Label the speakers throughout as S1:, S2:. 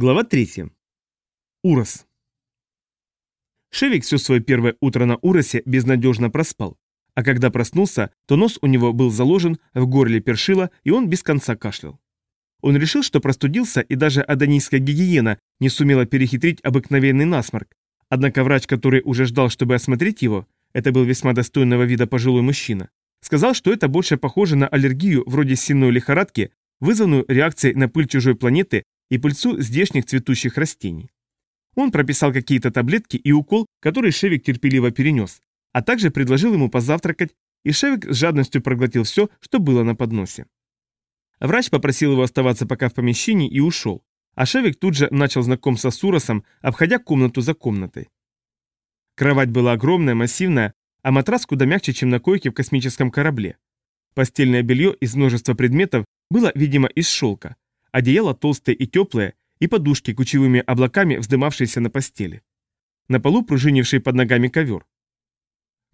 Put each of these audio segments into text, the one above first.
S1: Глава 3. Урос. Шевик все свое первое утро на Уросе безнадежно проспал, а когда проснулся, то нос у него был заложен, в горле першило, и он без конца кашлял. Он решил, что простудился, и даже адонийская гигиена не сумела перехитрить обыкновенный насморк, однако врач, который уже ждал, чтобы осмотреть его, это был весьма достойного вида пожилой мужчина, сказал, что это больше похоже на аллергию вроде сенной лихорадки, вызванную реакцией на пыль чужой планеты и пыльцу здешних цветущих растений. Он прописал какие-то таблетки и укол, который Шевик терпеливо перенес, а также предложил ему позавтракать, и Шевик с жадностью проглотил все, что было на подносе. Врач попросил его оставаться пока в помещении и ушел, а Шевик тут же начал знакомство с Уросом, обходя комнату за комнатой. Кровать была огромная, массивная, а матрас куда мягче, чем на койке в космическом корабле. Постельное белье из множества предметов было, видимо, из шелка, одеяло толстое и теплое, и подушки кучевыми облаками, вздымавшиеся на постели. На полу пружинивший под ногами ковер.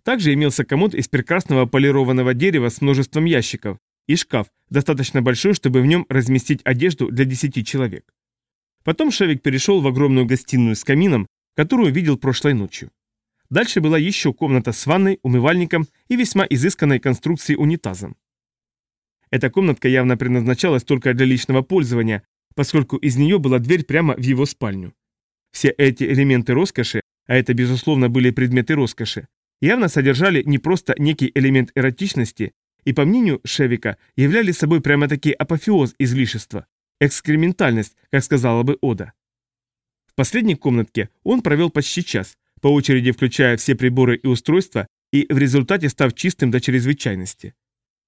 S1: Также имелся комод из прекрасного полированного дерева с множеством ящиков и шкаф, достаточно большой, чтобы в нем разместить одежду для десяти человек. Потом Шевик перешел в огромную гостиную с камином, которую видел прошлой ночью. Дальше была еще комната с ванной, умывальником и весьма изысканной конструкцией унитазом. Эта комнатка явно предназначалась только для личного пользования, поскольку из нее была дверь прямо в его спальню. Все эти элементы роскоши, а это безусловно были предметы роскоши, явно содержали не просто некий элемент эротичности и, по мнению Шевика, являли собой прямо-таки апофеоз излишества, экскрементальность, как сказала бы Ода. В последней комнатке он провел почти час, по очереди включая все приборы и устройства, и в результате став чистым до чрезвычайности.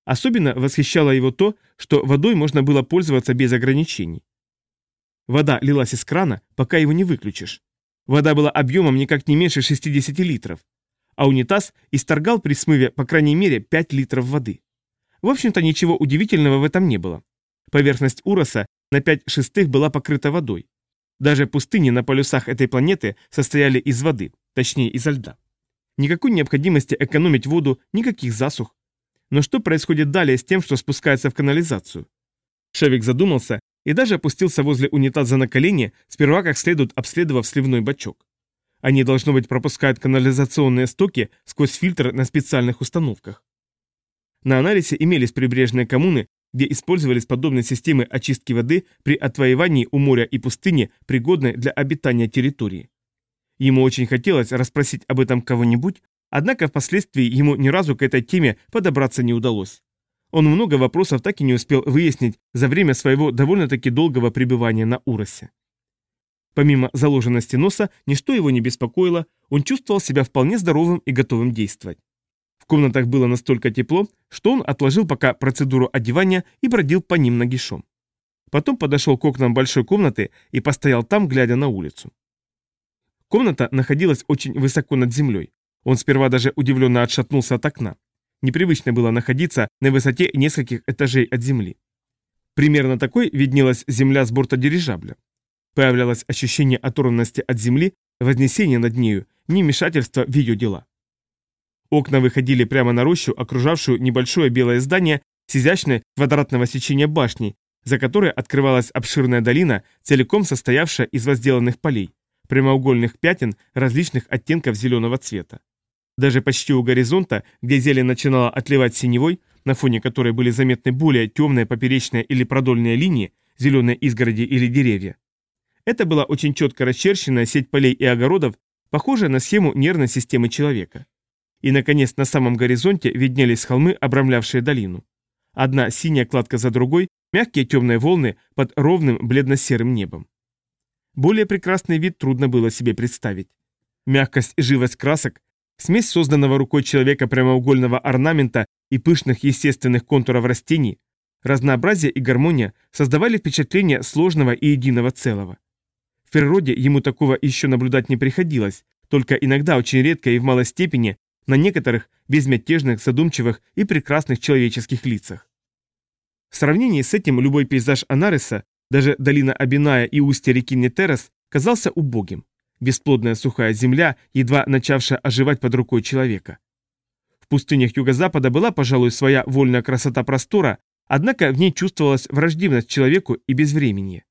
S1: Особенно восхищало его то, что водой можно было пользоваться без ограничений. Вода лилась из крана, пока его не выключишь. Вода была объемом никак не меньше 60 литров, а унитаз исторгал при смыве по крайней мере 5 литров воды. В общем-то ничего удивительного в этом не было. Поверхность Уроса на 5 шестых была покрыта водой. Даже пустыни на полюсах этой планеты состояли из воды, точнее изо льда. Никакой необходимости экономить воду, никаких засух, но что происходит далее с тем, что спускается в канализацию? Шевик задумался и даже опустился возле унитаза на колени, сперва как следует обследовав сливной бачок. Они, должно быть, пропускают канализационные стоки сквозь фильтр на специальных установках. На анализе имелись прибрежные коммуны, где использовались подобные системы очистки воды при отвоевании у моря и пустыни, пригодной для обитания территории. Ему очень хотелось расспросить об этом кого-нибудь, Однако впоследствии ему ни разу к этой теме подобраться не удалось. Он много вопросов так и не успел выяснить за время своего довольно-таки долгого пребывания на Уросе. Помимо заложенности носа, ничто его не беспокоило, он чувствовал себя вполне здоровым и готовым действовать. В комнатах было настолько тепло, что он отложил пока процедуру одевания и бродил по ним нагишом. Потом подошел к окнам большой комнаты и постоял там, глядя на улицу. Комната находилась очень высоко над землей. Он сперва даже удивленно отшатнулся от окна. Непривычно было находиться на высоте нескольких этажей от земли. Примерно такой виднелась земля с борта дирижабля. Появлялось ощущение оторванности от земли, вознесения над нею, невмешательства в ее дела. Окна выходили прямо на рощу, окружавшую небольшое белое здание с изящной квадратного сечения башней, за которой открывалась обширная долина, целиком состоявшая из возделанных полей, прямоугольных пятен различных оттенков зеленого цвета. Даже почти у горизонта, где зелень начинала отливать синевой, на фоне которой были заметны более темные поперечные или продольные линии, зеленые изгороди или деревья. Это была очень четко расчерченная сеть полей и огородов, похожая на схему нервной системы человека. И, наконец, на самом горизонте виднелись холмы, обрамлявшие долину. Одна синяя кладка за другой, мягкие темные волны под ровным бледно-серым небом. Более прекрасный вид трудно было себе представить. Мягкость и живость красок, Смесь созданного рукой человека прямоугольного орнамента и пышных естественных контуров растений, разнообразие и гармония создавали впечатление сложного и единого целого. В природе ему такого еще наблюдать не приходилось, только иногда очень редко и в малой степени на некоторых безмятежных, задумчивых и прекрасных человеческих лицах. В сравнении с этим любой пейзаж Анариса, даже долина Абиная и устье реки Нетерас, казался убогим бесплодная сухая земля, едва начавшая оживать под рукой человека. В пустынях юго-запада была, пожалуй, своя вольная красота простора, однако в ней чувствовалась враждебность человеку и безвременье.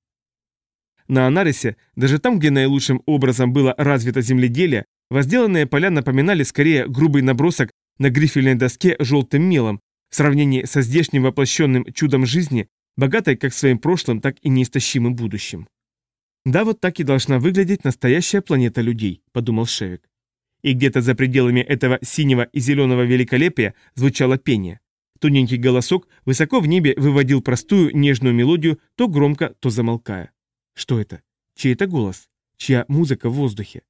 S1: на Анарисе, даже там, где наилучшим образом было развито земледелие, возделанные поля напоминали скорее грубый набросок на грифельной доске желтым мелом в сравнении со здешним воплощенным чудом жизни, богатой как своим прошлым, так и неистощимым будущим. «Да, вот так и должна выглядеть настоящая планета людей», — подумал Шевик. И где-то за пределами этого синего и зеленого великолепия звучало пение. Тоненький голосок высоко в небе выводил простую нежную мелодию, то громко, то замолкая. Что это? Чей это голос? Чья музыка в воздухе?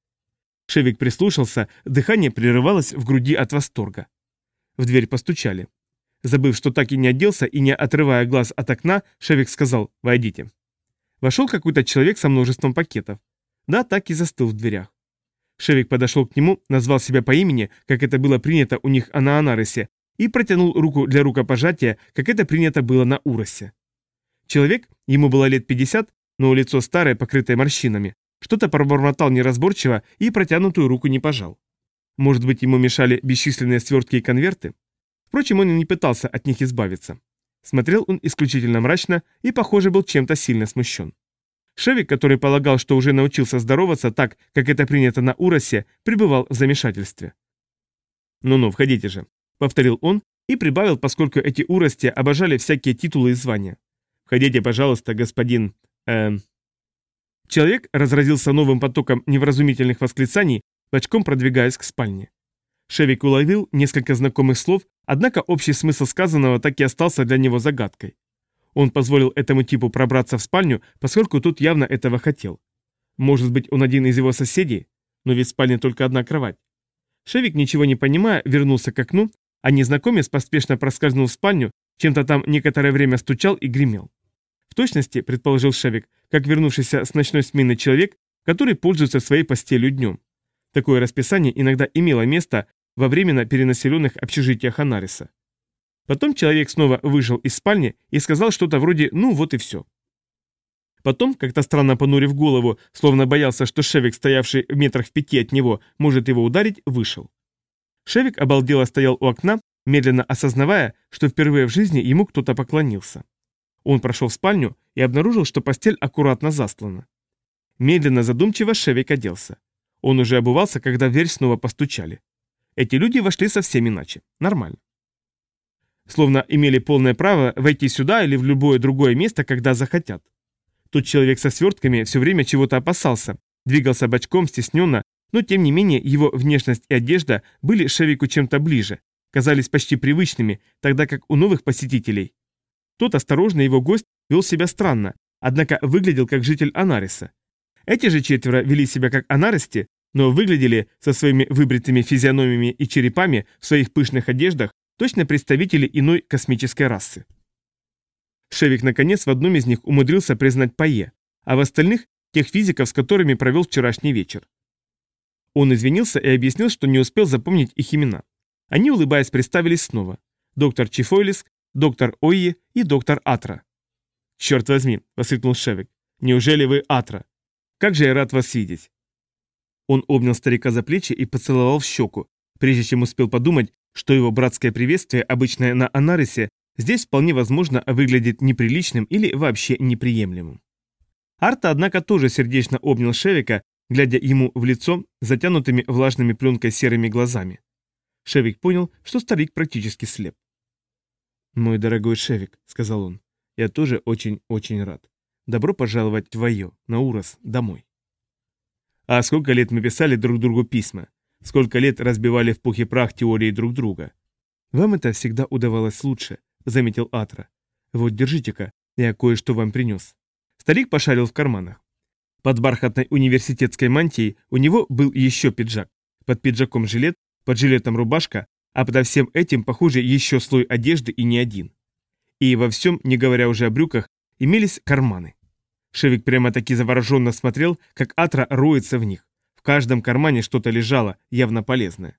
S1: Шевик прислушался, дыхание прерывалось в груди от восторга. В дверь постучали. Забыв, что так и не оделся и не отрывая глаз от окна, Шевик сказал «Войдите». Вошел какой-то человек со множеством пакетов. Да, так и застыл в дверях. Шевик подошел к нему, назвал себя по имени, как это было принято у них на Анарисе, и протянул руку для рукопожатия, как это принято было на Уросе. Человек, ему было лет 50, но лицо старое, покрытое морщинами, что-то пробормотал неразборчиво и протянутую руку не пожал. Может быть, ему мешали бесчисленные свертки и конверты? Впрочем, он и не пытался от них избавиться. Смотрел он исключительно мрачно и, похоже, был чем-то сильно смущен. Шевик, который полагал, что уже научился здороваться так, как это принято на Уросе, пребывал в замешательстве. «Ну-ну, входите же», — повторил он и прибавил, поскольку эти урости обожали всякие титулы и звания. «Входите, пожалуйста, господин... эм...» Человек разразился новым потоком невразумительных восклицаний, бочком продвигаясь к спальне. Шевик уловил несколько знакомых слов, однако общий смысл сказанного так и остался для него загадкой. Он позволил этому типу пробраться в спальню, поскольку тот явно этого хотел. Может быть, он один из его соседей? Но ведь в спальне только одна кровать. Шевик, ничего не понимая, вернулся к окну, а незнакомец поспешно проскользнул в спальню, чем-то там некоторое время стучал и гремел. В точности, предположил Шевик, как вернувшийся с ночной смены человек, который пользуется своей постелью днем. Такое расписание иногда имело место во временно перенаселенных общежитиях Анариса. Потом человек снова вышел из спальни и сказал что-то вроде «ну вот и все». Потом, как-то странно понурив голову, словно боялся, что Шевик, стоявший в метрах в пяти от него, может его ударить, вышел. Шевик обалдело стоял у окна, медленно осознавая, что впервые в жизни ему кто-то поклонился. Он прошел в спальню и обнаружил, что постель аккуратно застлана. Медленно, задумчиво Шевик оделся. Он уже обувался, когда в дверь снова постучали. Эти люди вошли совсем иначе. Нормально. Словно имели полное право войти сюда или в любое другое место, когда захотят. Тот человек со свертками все время чего-то опасался, двигался бочком, стесненно, но тем не менее его внешность и одежда были Шевику чем-то ближе, казались почти привычными, тогда как у новых посетителей. Тот осторожный его гость вел себя странно, однако выглядел как житель Анариса. Эти же четверо вели себя как Анаристи, но выглядели со своими выбритыми физиономиями и черепами в своих пышных одеждах точно представители иной космической расы. Шевик наконец в одном из них умудрился признать Пае, а в остальных – тех физиков, с которыми провел вчерашний вечер. Он извинился и объяснил, что не успел запомнить их имена. Они, улыбаясь, представились снова. Доктор Чифойлиск, доктор Ойе и доктор Атра. «Черт возьми!» – воскликнул Шевик. «Неужели вы Атра? Как же я рад вас видеть!» Он обнял старика за плечи и поцеловал в щеку, прежде чем успел подумать, что его братское приветствие, обычное на Анарисе, здесь вполне возможно выглядит неприличным или вообще неприемлемым. Арта, однако, тоже сердечно обнял Шевика, глядя ему в лицо затянутыми влажными пленкой серыми глазами. Шевик понял, что старик практически слеп. «Мой дорогой Шевик», — сказал он, — «я тоже очень-очень рад. Добро пожаловать в твое, на Урос, домой». «А сколько лет мы писали друг другу письма? Сколько лет разбивали в пух и прах теории друг друга?» «Вам это всегда удавалось лучше», — заметил Атра. «Вот, держите-ка, я кое-что вам принес». Старик пошарил в карманах. Под бархатной университетской мантией у него был еще пиджак. Под пиджаком жилет, под жилетом рубашка, а подо всем этим, похоже, еще слой одежды и не один. И во всем, не говоря уже о брюках, имелись карманы. Шевик прямо-таки завороженно смотрел, как Атра роется в них. В каждом кармане что-то лежало, явно полезное.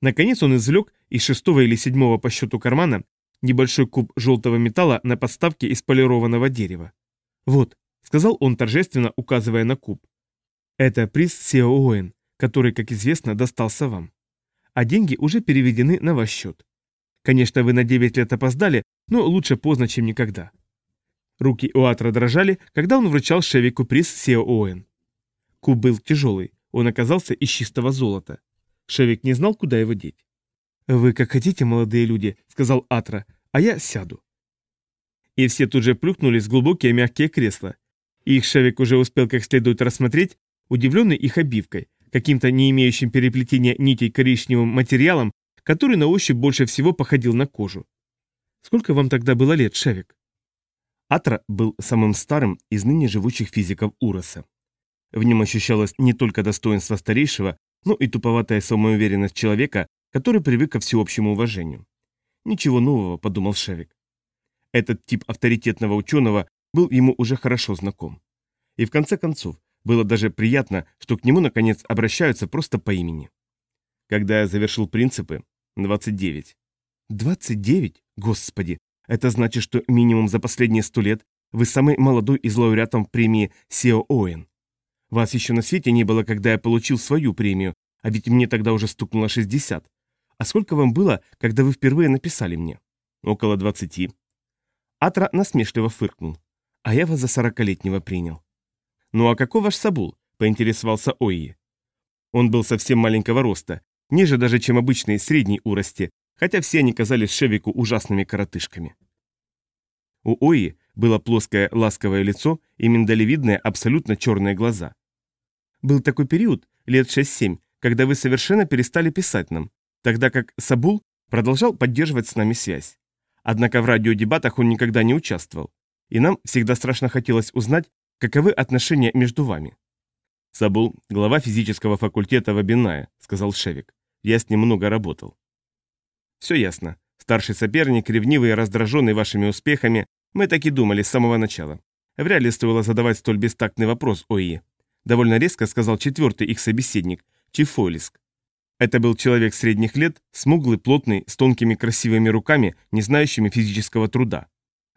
S1: Наконец он извлек из шестого или седьмого по счету кармана небольшой куб желтого металла на подставке из полированного дерева. «Вот, — сказал он торжественно, указывая на куб. «Это приз Сеоуэн, который, как известно, достался вам. А деньги уже переведены на ваш счет. Конечно, вы на 9 лет опоздали, но лучше поздно, чем никогда». Руки у Атра дрожали, когда он вручал Шевику приз Сео Оуэн. Куб был тяжелый, он оказался из чистого золота. Шевик не знал, куда его деть. «Вы как хотите, молодые люди», — сказал Атра, — «а я сяду». И все тут же плюхнулись в глубокие мягкие кресла. их Шевик уже успел как следует рассмотреть, удивленный их обивкой, каким-то не имеющим переплетения нитей коричневым материалом, который на ощупь больше всего походил на кожу. «Сколько вам тогда было лет, Шевик?» Атра был самым старым из ныне живущих физиков Уроса. В нем ощущалось не только достоинство старейшего, но и туповатая самоуверенность человека, который привык ко всеобщему уважению. «Ничего нового», — подумал Шевик. Этот тип авторитетного ученого был ему уже хорошо знаком. И в конце концов, было даже приятно, что к нему наконец обращаются просто по имени. Когда я завершил принципы, 29. 29? Господи, это значит, что минимум за последние сто лет вы самый молодой из лауреатов премии Сео Оэн. Вас еще на свете не было, когда я получил свою премию, а ведь мне тогда уже стукнуло 60. А сколько вам было, когда вы впервые написали мне? Около 20. Атра насмешливо фыркнул. А я вас за сорокалетнего принял. Ну а какой ваш Сабул? Поинтересовался Ои. Он был совсем маленького роста, ниже даже, чем обычные средней урости, хотя все они казались Шевику ужасными коротышками. У Ои было плоское ласковое лицо и миндалевидные абсолютно черные глаза. Был такой период, лет 6-7, когда вы совершенно перестали писать нам, тогда как Сабул продолжал поддерживать с нами связь. Однако в радиодебатах он никогда не участвовал, и нам всегда страшно хотелось узнать, каковы отношения между вами. Сабул – глава физического факультета Вабиная, сказал Шевик. Я с ним много работал. Все ясно. Старший соперник, ревнивый и раздраженный вашими успехами, мы так и думали с самого начала. Вряд ли стоило задавать столь бестактный вопрос ОИ. Довольно резко сказал четвертый их собеседник, Чифолиск. Это был человек средних лет, смуглый, плотный, с тонкими красивыми руками, не знающими физического труда.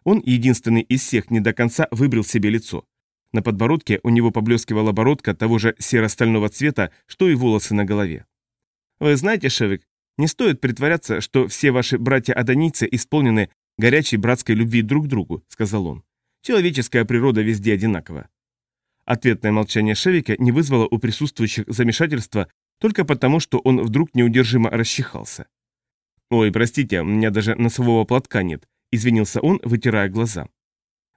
S1: Он единственный из всех не до конца выбрил себе лицо. На подбородке у него поблескивала бородка того же серо-стального цвета, что и волосы на голове. Вы знаете, Шевик, не стоит притворяться, что все ваши братья-адонийцы исполнены горячей братской любви друг к другу, сказал он. Человеческая природа везде одинакова. Ответное молчание Шевика не вызвало у присутствующих замешательства только потому, что он вдруг неудержимо расчихался. «Ой, простите, у меня даже носового платка нет», — извинился он, вытирая глаза.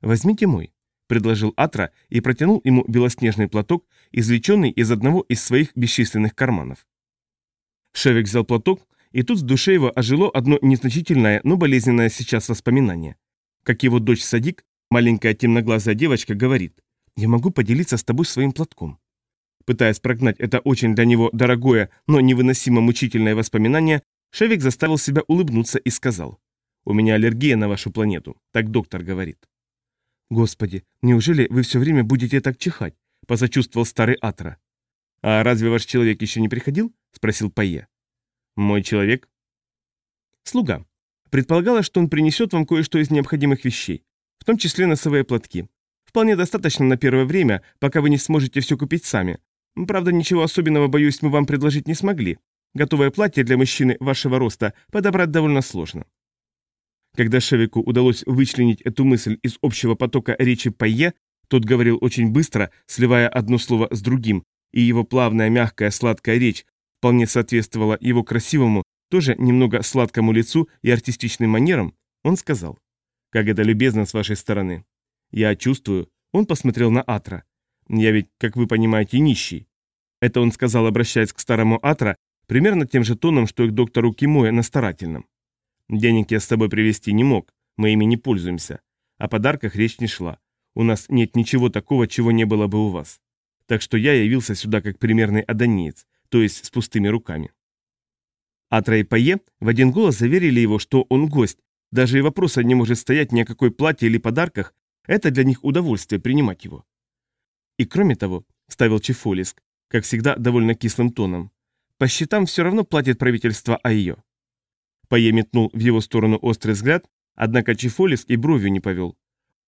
S1: «Возьмите мой», — предложил Атра и протянул ему белоснежный платок, извлеченный из одного из своих бесчисленных карманов. Шевик взял платок, и тут в душе его ожило одно незначительное, но болезненное сейчас воспоминание. Как его дочь Садик, маленькая темноглазая девочка, говорит, «Я могу поделиться с тобой своим платком». Пытаясь прогнать это очень для него дорогое, но невыносимо мучительное воспоминание, Шевик заставил себя улыбнуться и сказал, «У меня аллергия на вашу планету, так доктор говорит». «Господи, неужели вы все время будете так чихать?» – позачувствовал старый Атра. «А разве ваш человек еще не приходил?» – спросил Пайе. «Мой человек?» «Слуга. Предполагалось, что он принесет вам кое-что из необходимых вещей, в том числе носовые платки. Вполне достаточно на первое время, пока вы не сможете все купить сами. Правда, ничего особенного, боюсь, мы вам предложить не смогли. Готовое платье для мужчины вашего роста подобрать довольно сложно». Когда Шевику удалось вычленить эту мысль из общего потока речи Пайе, тот говорил очень быстро, сливая одно слово с другим, и его плавная, мягкая, сладкая речь вполне соответствовала его красивому, тоже немного сладкому лицу и артистичным манерам, он сказал, «Как это любезно с вашей стороны. Я чувствую...» Он посмотрел на Атра. «Я ведь, как вы понимаете, нищий». Это он сказал, обращаясь к старому Атра, примерно тем же тоном, что и к доктору Кимоя на старательном. «Денег я с собой привезти не мог, мы ими не пользуемся. О подарках речь не шла. У нас нет ничего такого, чего не было бы у вас так что я явился сюда как примерный адонеец, то есть с пустыми руками. Атра и Пае в один голос заверили его, что он гость, даже и вопроса не может стоять ни о какой плате или подарках, это для них удовольствие принимать его. И кроме того, ставил Чефолиск, как всегда довольно кислым тоном, по счетам все равно платит правительство Айо. Пае метнул в его сторону острый взгляд, однако Чефолиск и бровью не повел.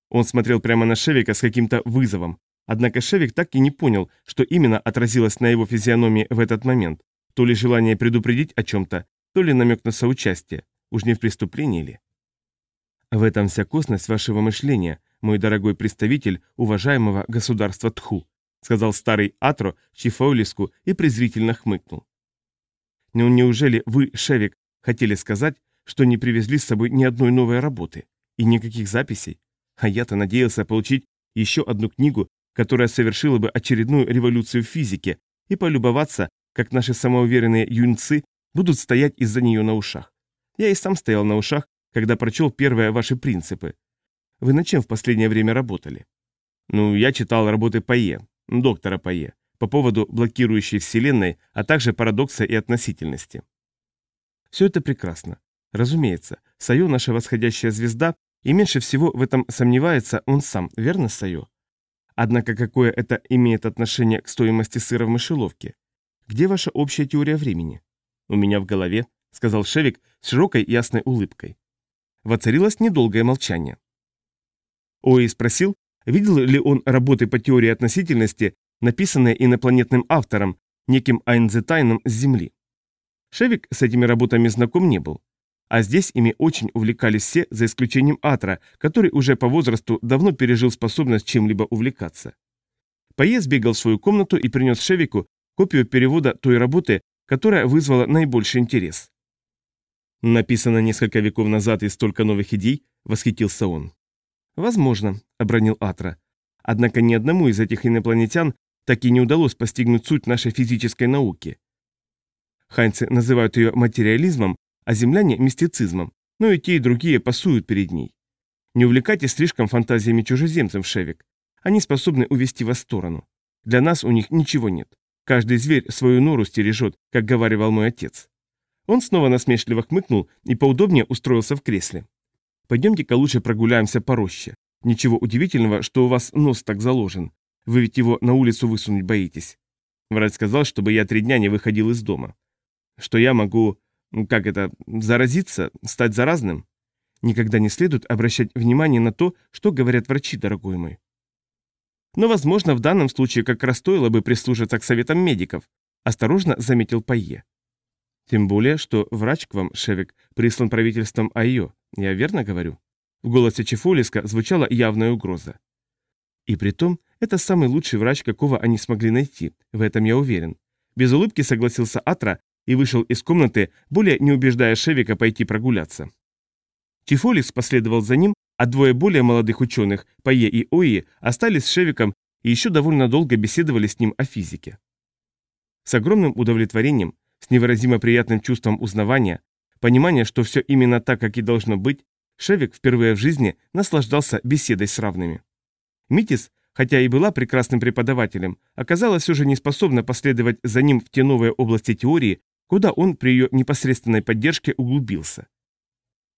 S1: Он смотрел прямо на Шевика с каким-то вызовом, Однако Шевик так и не понял, что именно отразилось на его физиономии в этот момент. То ли желание предупредить о чем-то, то ли намек на соучастие. Уж не в преступлении ли? В этом вся косность вашего мышления, мой дорогой представитель уважаемого государства Тху», сказал старый Атро Чифаулиску и презрительно хмыкнул. «Ну неужели вы, Шевик, хотели сказать, что не привезли с собой ни одной новой работы и никаких записей? А я-то надеялся получить еще одну книгу, которая совершила бы очередную революцию в физике, и полюбоваться, как наши самоуверенные юнцы будут стоять из-за нее на ушах. Я и сам стоял на ушах, когда прочел первые ваши принципы. Вы над чем в последнее время работали? Ну, я читал работы Пае, доктора Пае, по поводу блокирующей Вселенной, а также парадокса и относительности. Все это прекрасно. Разумеется, Сайо наша восходящая звезда, и меньше всего в этом сомневается он сам, верно, Сайо? Однако какое это имеет отношение к стоимости сыра в мышеловке? Где ваша общая теория времени? У меня в голове, сказал Шевик с широкой ясной улыбкой. Воцарилось недолгое молчание. Ои спросил, видел ли он работы по теории относительности, написанные инопланетным автором, неким Айнзетайном с Земли. Шевик с этими работами знаком не был. А здесь ими очень увлекались все, за исключением Атра, который уже по возрасту давно пережил способность чем-либо увлекаться. Поез бегал в свою комнату и принес Шевику копию перевода той работы, которая вызвала наибольший интерес. Написано несколько веков назад и столько новых идей, восхитился он. Возможно, обронил Атра. Однако ни одному из этих инопланетян так и не удалось постигнуть суть нашей физической науки. Хайнцы называют ее материализмом, а земляне – мистицизмом, но и те, и другие пасуют перед ней. Не увлекайтесь слишком фантазиями чужеземцев, Шевик. Они способны увести вас в сторону. Для нас у них ничего нет. Каждый зверь свою нору стережет, как говаривал мой отец. Он снова насмешливо хмыкнул и поудобнее устроился в кресле. Пойдемте-ка лучше прогуляемся по роще. Ничего удивительного, что у вас нос так заложен. Вы ведь его на улицу высунуть боитесь. Врач сказал, чтобы я три дня не выходил из дома. Что я могу как это, заразиться, стать заразным? Никогда не следует обращать внимание на то, что говорят врачи, дорогой мой. Но, возможно, в данном случае как раз стоило бы прислушаться к советам медиков, осторожно заметил Пайе. Тем более, что врач к вам, Шевик, прислан правительством Айо, я верно говорю? В голосе Чефолиска звучала явная угроза. И при том, это самый лучший врач, какого они смогли найти, в этом я уверен. Без улыбки согласился Атра, и вышел из комнаты, более не убеждая Шевика пойти прогуляться. Тифолис последовал за ним, а двое более молодых ученых, Пае и Ои, остались с Шевиком и еще довольно долго беседовали с ним о физике. С огромным удовлетворением, с невыразимо приятным чувством узнавания, понимания, что все именно так, как и должно быть, Шевик впервые в жизни наслаждался беседой с равными. Митис, хотя и была прекрасным преподавателем, оказалась уже не способна последовать за ним в те новые области теории, куда он при ее непосредственной поддержке углубился.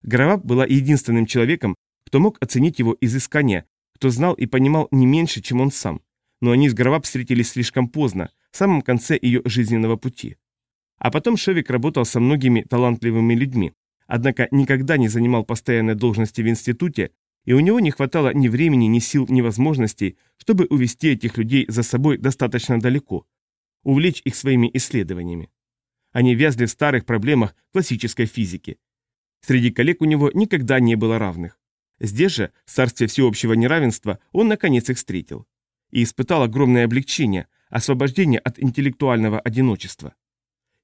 S1: Граваб была единственным человеком, кто мог оценить его изыскания, кто знал и понимал не меньше, чем он сам. Но они с Граваб встретились слишком поздно, в самом конце ее жизненного пути. А потом Шевик работал со многими талантливыми людьми, однако никогда не занимал постоянной должности в институте, и у него не хватало ни времени, ни сил, ни возможностей, чтобы увести этих людей за собой достаточно далеко, увлечь их своими исследованиями. Они вязли в старых проблемах классической физики. Среди коллег у него никогда не было равных. Здесь же, в царстве всеобщего неравенства, он наконец их встретил. И испытал огромное облегчение, освобождение от интеллектуального одиночества.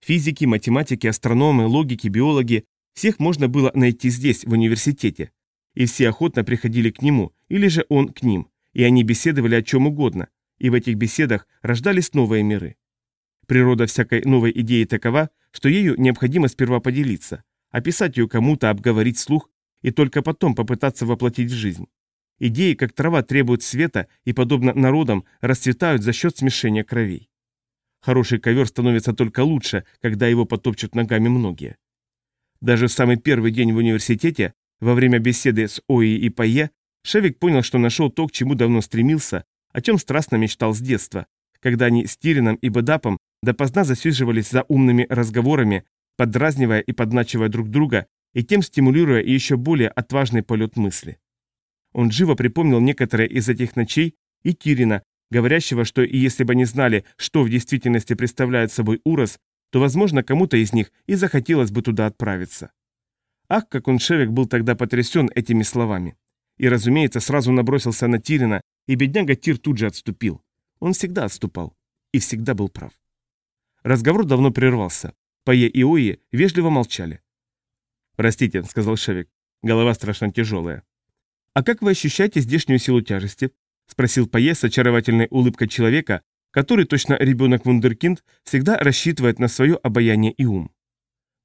S1: Физики, математики, астрономы, логики, биологи – всех можно было найти здесь, в университете. И все охотно приходили к нему, или же он к ним, и они беседовали о чем угодно, и в этих беседах рождались новые миры. Природа всякой новой идеи такова, что ею необходимо сперва поделиться, описать ее кому-то, обговорить слух и только потом попытаться воплотить в жизнь. Идеи, как трава, требуют света и, подобно народам, расцветают за счет смешения кровей. Хороший ковер становится только лучше, когда его потопчут ногами многие. Даже в самый первый день в университете, во время беседы с Ои и Пае, Шевик понял, что нашел то, к чему давно стремился, о чем страстно мечтал с детства, когда они с Тирином и Бадапом допоздна засиживались за умными разговорами, подразнивая и подначивая друг друга, и тем стимулируя еще более отважный полет мысли. Он живо припомнил некоторые из этих ночей и Кирина, говорящего, что и если бы они знали, что в действительности представляет собой Урос, то, возможно, кому-то из них и захотелось бы туда отправиться. Ах, как он, Шевик, был тогда потрясен этими словами. и, разумеется, сразу набросился на Тирина, и бедняга Тир тут же отступил. Он всегда отступал. И всегда был прав. Разговор давно прервался. Пае и Ои вежливо молчали. «Простите», — сказал Шевик, — «голова страшно тяжелая». «А как вы ощущаете здешнюю силу тяжести?» — спросил Пае с очаровательной улыбкой человека, который, точно ребенок вундеркинд, всегда рассчитывает на свое обаяние и ум.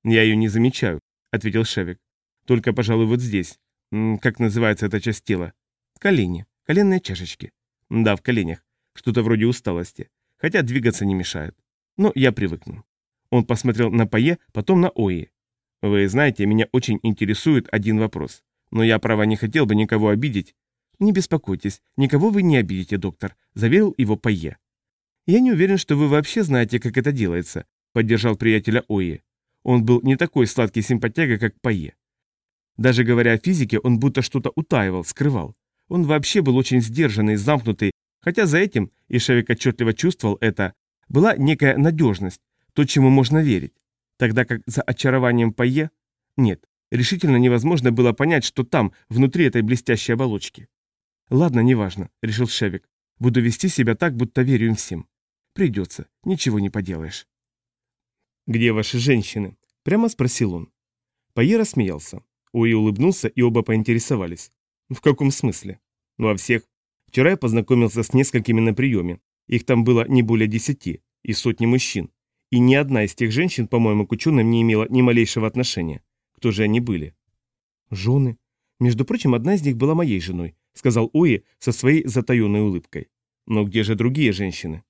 S1: «Я ее не замечаю», — ответил Шевик. «Только, пожалуй, вот здесь. Как называется эта часть тела? Колени. Коленные чашечки. Да, в коленях. Что-то вроде усталости. Хотя двигаться не мешает. Но я привыкну». Он посмотрел на Пае, потом на Ои. «Вы знаете, меня очень интересует один вопрос. Но я, право, не хотел бы никого обидеть». «Не беспокойтесь, никого вы не обидите, доктор», — заверил его Пае. «Я не уверен, что вы вообще знаете, как это делается», — поддержал приятеля Ои. Он был не такой сладкий симпатяга, как Пае. Даже говоря о физике, он будто что-то утаивал, скрывал. Он вообще был очень сдержанный, замкнутый, хотя за этим, и Шевик отчетливо чувствовал это, была некая надежность, то, чему можно верить. Тогда как за очарованием Пае... Нет, решительно невозможно было понять, что там, внутри этой блестящей оболочки. «Ладно, неважно», — решил Шевик. «Буду вести себя так, будто верю им всем. Придется, ничего не поделаешь». «Где ваши женщины?» – прямо спросил он. Пайе рассмеялся. Уи улыбнулся, и оба поинтересовались. «В каком смысле?» «Во всех. Вчера я познакомился с несколькими на приеме. Их там было не более десяти, и сотни мужчин. И ни одна из тех женщин, по-моему, к ученым не имела ни малейшего отношения. Кто же они были?» «Жены. Между прочим, одна из них была моей женой», — сказал Уи со своей затаенной улыбкой. «Но где же другие женщины?»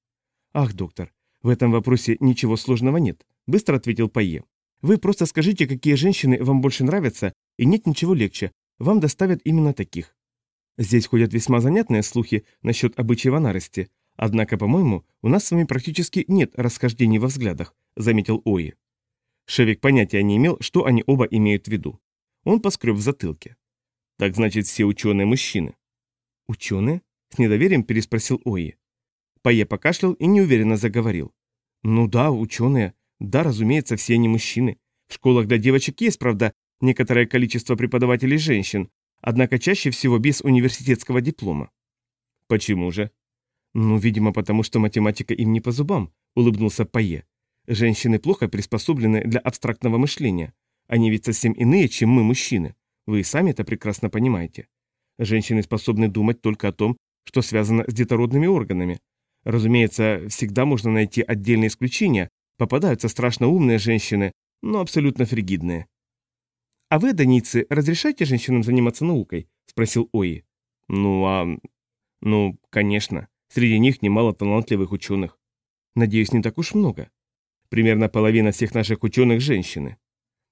S1: «Ах, доктор, в этом вопросе ничего сложного нет. Быстро ответил Пае. Вы просто скажите, какие женщины вам больше нравятся, и нет ничего легче. Вам доставят именно таких. Здесь ходят весьма занятные слухи насчет обычаев нарости. Однако, по-моему, у нас с вами практически нет расхождений во взглядах, заметил Ои. Шевик понятия не имел, что они оба имеют в виду. Он поскреб в затылке. Так значит, все ученые мужчины. Ученые? С недоверием переспросил Ои. Пае покашлял и неуверенно заговорил. Ну да, ученые. Да, разумеется, все они мужчины. В школах для девочек есть, правда, некоторое количество преподавателей женщин, однако чаще всего без университетского диплома. Почему же? Ну, видимо, потому что математика им не по зубам, улыбнулся Пае. Женщины плохо приспособлены для абстрактного мышления. Они ведь совсем иные, чем мы, мужчины. Вы и сами это прекрасно понимаете. Женщины способны думать только о том, что связано с детородными органами. Разумеется, всегда можно найти отдельные исключения, Попадаются страшно умные женщины, но абсолютно фригидные. «А вы, данийцы, разрешаете женщинам заниматься наукой?» – спросил Ои. «Ну, а... ну, конечно. Среди них немало талантливых ученых. Надеюсь, не так уж много. Примерно половина всех наших ученых – женщины».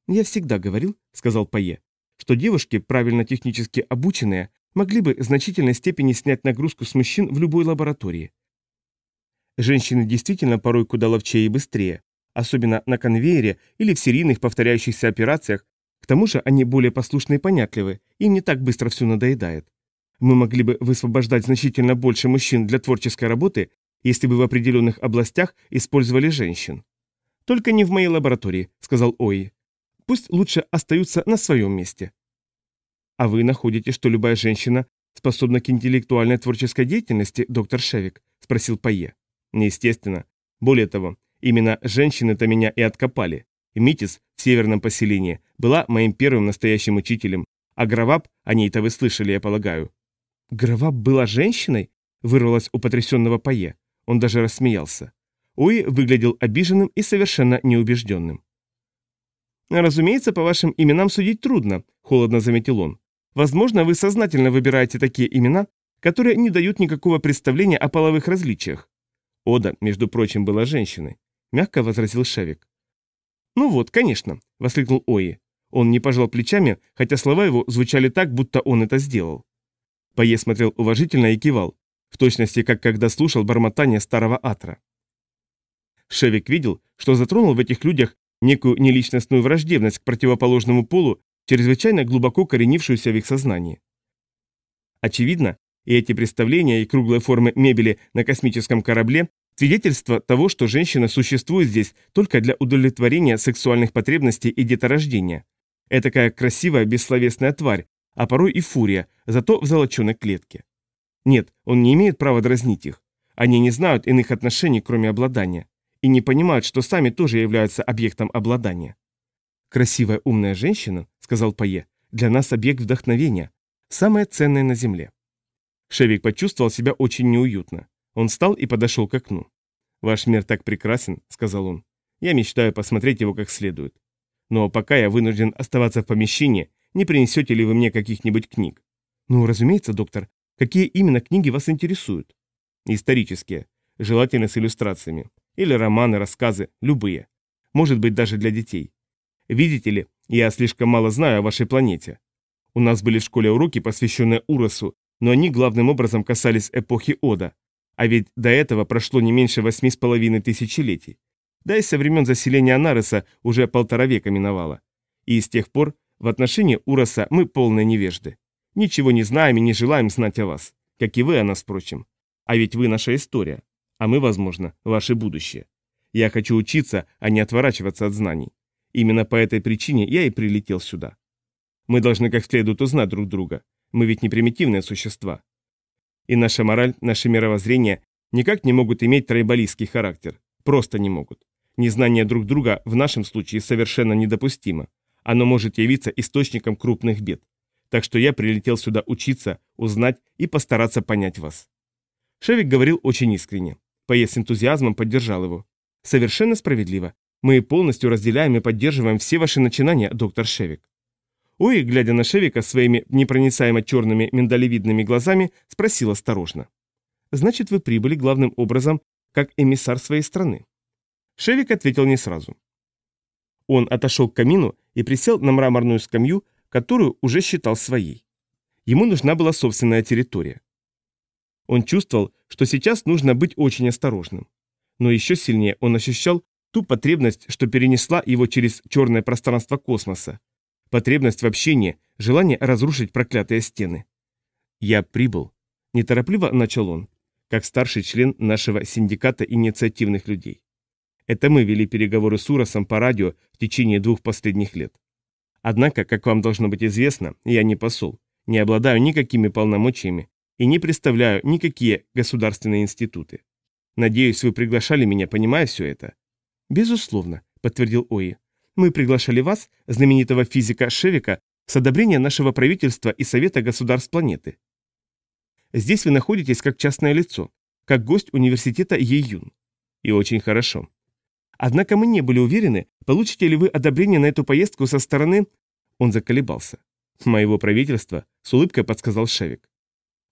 S1: «Я всегда говорил», – сказал Пае, – «что девушки, правильно технически обученные, могли бы в значительной степени снять нагрузку с мужчин в любой лаборатории. Женщины действительно порой куда ловчее и быстрее, особенно на конвейере или в серийных повторяющихся операциях, к тому же они более послушны и понятливы, им не так быстро все надоедает. Мы могли бы высвобождать значительно больше мужчин для творческой работы, если бы в определенных областях использовали женщин. «Только не в моей лаборатории», — сказал Ои. «Пусть лучше остаются на своем месте». «А вы находите, что любая женщина способна к интеллектуальной творческой деятельности, доктор Шевик?» — спросил Пае. Естественно. Более того, именно женщины-то меня и откопали. Митис в северном поселении была моим первым настоящим учителем, а Граваб, о ней-то вы слышали, я полагаю. Граваб была женщиной? Вырвалось у потрясенного Пае. Он даже рассмеялся. Уи выглядел обиженным и совершенно неубежденным. «Разумеется, по вашим именам судить трудно», — холодно заметил он. «Возможно, вы сознательно выбираете такие имена, которые не дают никакого представления о половых различиях. Ода, между прочим, была женщиной, мягко возразил Шевик. Ну вот, конечно, воскликнул Ои. Он не пожал плечами, хотя слова его звучали так, будто он это сделал. Пае смотрел уважительно и кивал, в точности, как когда слушал бормотание старого Атра. Шевик видел, что затронул в этих людях некую неличностную враждебность к противоположному полу, чрезвычайно глубоко коренившуюся в их сознании. Очевидно, и эти представления и круглые формы мебели на космическом корабле – свидетельство того, что женщина существует здесь только для удовлетворения сексуальных потребностей и деторождения. Этакая красивая бессловесная тварь, а порой и фурия, зато в золоченой клетке. Нет, он не имеет права дразнить их. Они не знают иных отношений, кроме обладания, и не понимают, что сами тоже являются объектом обладания. «Красивая умная женщина», — сказал Пае, — «для нас объект вдохновения, самое ценное на Земле». Шевик почувствовал себя очень неуютно. Он встал и подошел к окну. «Ваш мир так прекрасен», — сказал он. «Я мечтаю посмотреть его как следует. Но пока я вынужден оставаться в помещении, не принесете ли вы мне каких-нибудь книг?» «Ну, разумеется, доктор. Какие именно книги вас интересуют?» «Исторические. Желательно с иллюстрациями. Или романы, рассказы, любые. Может быть, даже для детей. Видите ли, я слишком мало знаю о вашей планете. У нас были в школе уроки, посвященные Уросу, но они главным образом касались эпохи Ода. А ведь до этого прошло не меньше восьми с половиной тысячелетий. Да и со времен заселения Анареса уже полтора века миновало. И с тех пор в отношении Уроса мы полные невежды. Ничего не знаем и не желаем знать о вас, как и вы о нас, впрочем. А ведь вы наша история, а мы, возможно, ваше будущее. Я хочу учиться, а не отворачиваться от знаний. Именно по этой причине я и прилетел сюда. Мы должны как следует узнать друг друга. Мы ведь не примитивные существа. И наша мораль, наше мировоззрение никак не могут иметь тройболистский характер. Просто не могут. Незнание друг друга в нашем случае совершенно недопустимо. Оно может явиться источником крупных бед. Так что я прилетел сюда учиться, узнать и постараться понять вас. Шевик говорил очень искренне. Поезд с энтузиазмом поддержал его. Совершенно справедливо. Мы полностью разделяем и поддерживаем все ваши начинания, доктор Шевик. Ой, глядя на Шевика своими непроницаемо черными миндалевидными глазами, спросил осторожно. «Значит, вы прибыли главным образом как эмиссар своей страны?» Шевик ответил не сразу. Он отошел к камину и присел на мраморную скамью, которую уже считал своей. Ему нужна была собственная территория. Он чувствовал, что сейчас нужно быть очень осторожным. Но еще сильнее он ощущал ту потребность, что перенесла его через черное пространство космоса. Потребность в общении, желание разрушить проклятые стены. «Я прибыл», – неторопливо начал он, как старший член нашего синдиката инициативных людей. Это мы вели переговоры с Уросом по радио в течение двух последних лет. Однако, как вам должно быть известно, я не посол, не обладаю никакими полномочиями и не представляю никакие государственные институты. Надеюсь, вы приглашали меня, понимая все это. «Безусловно», — подтвердил Ои. «Мы приглашали вас, знаменитого физика Шевика, с одобрения нашего правительства и Совета государств планеты. Здесь вы находитесь как частное лицо, как гость университета Ейюн. И очень хорошо. Однако мы не были уверены, получите ли вы одобрение на эту поездку со стороны...» Он заколебался. «Моего правительства», — с улыбкой подсказал Шевик.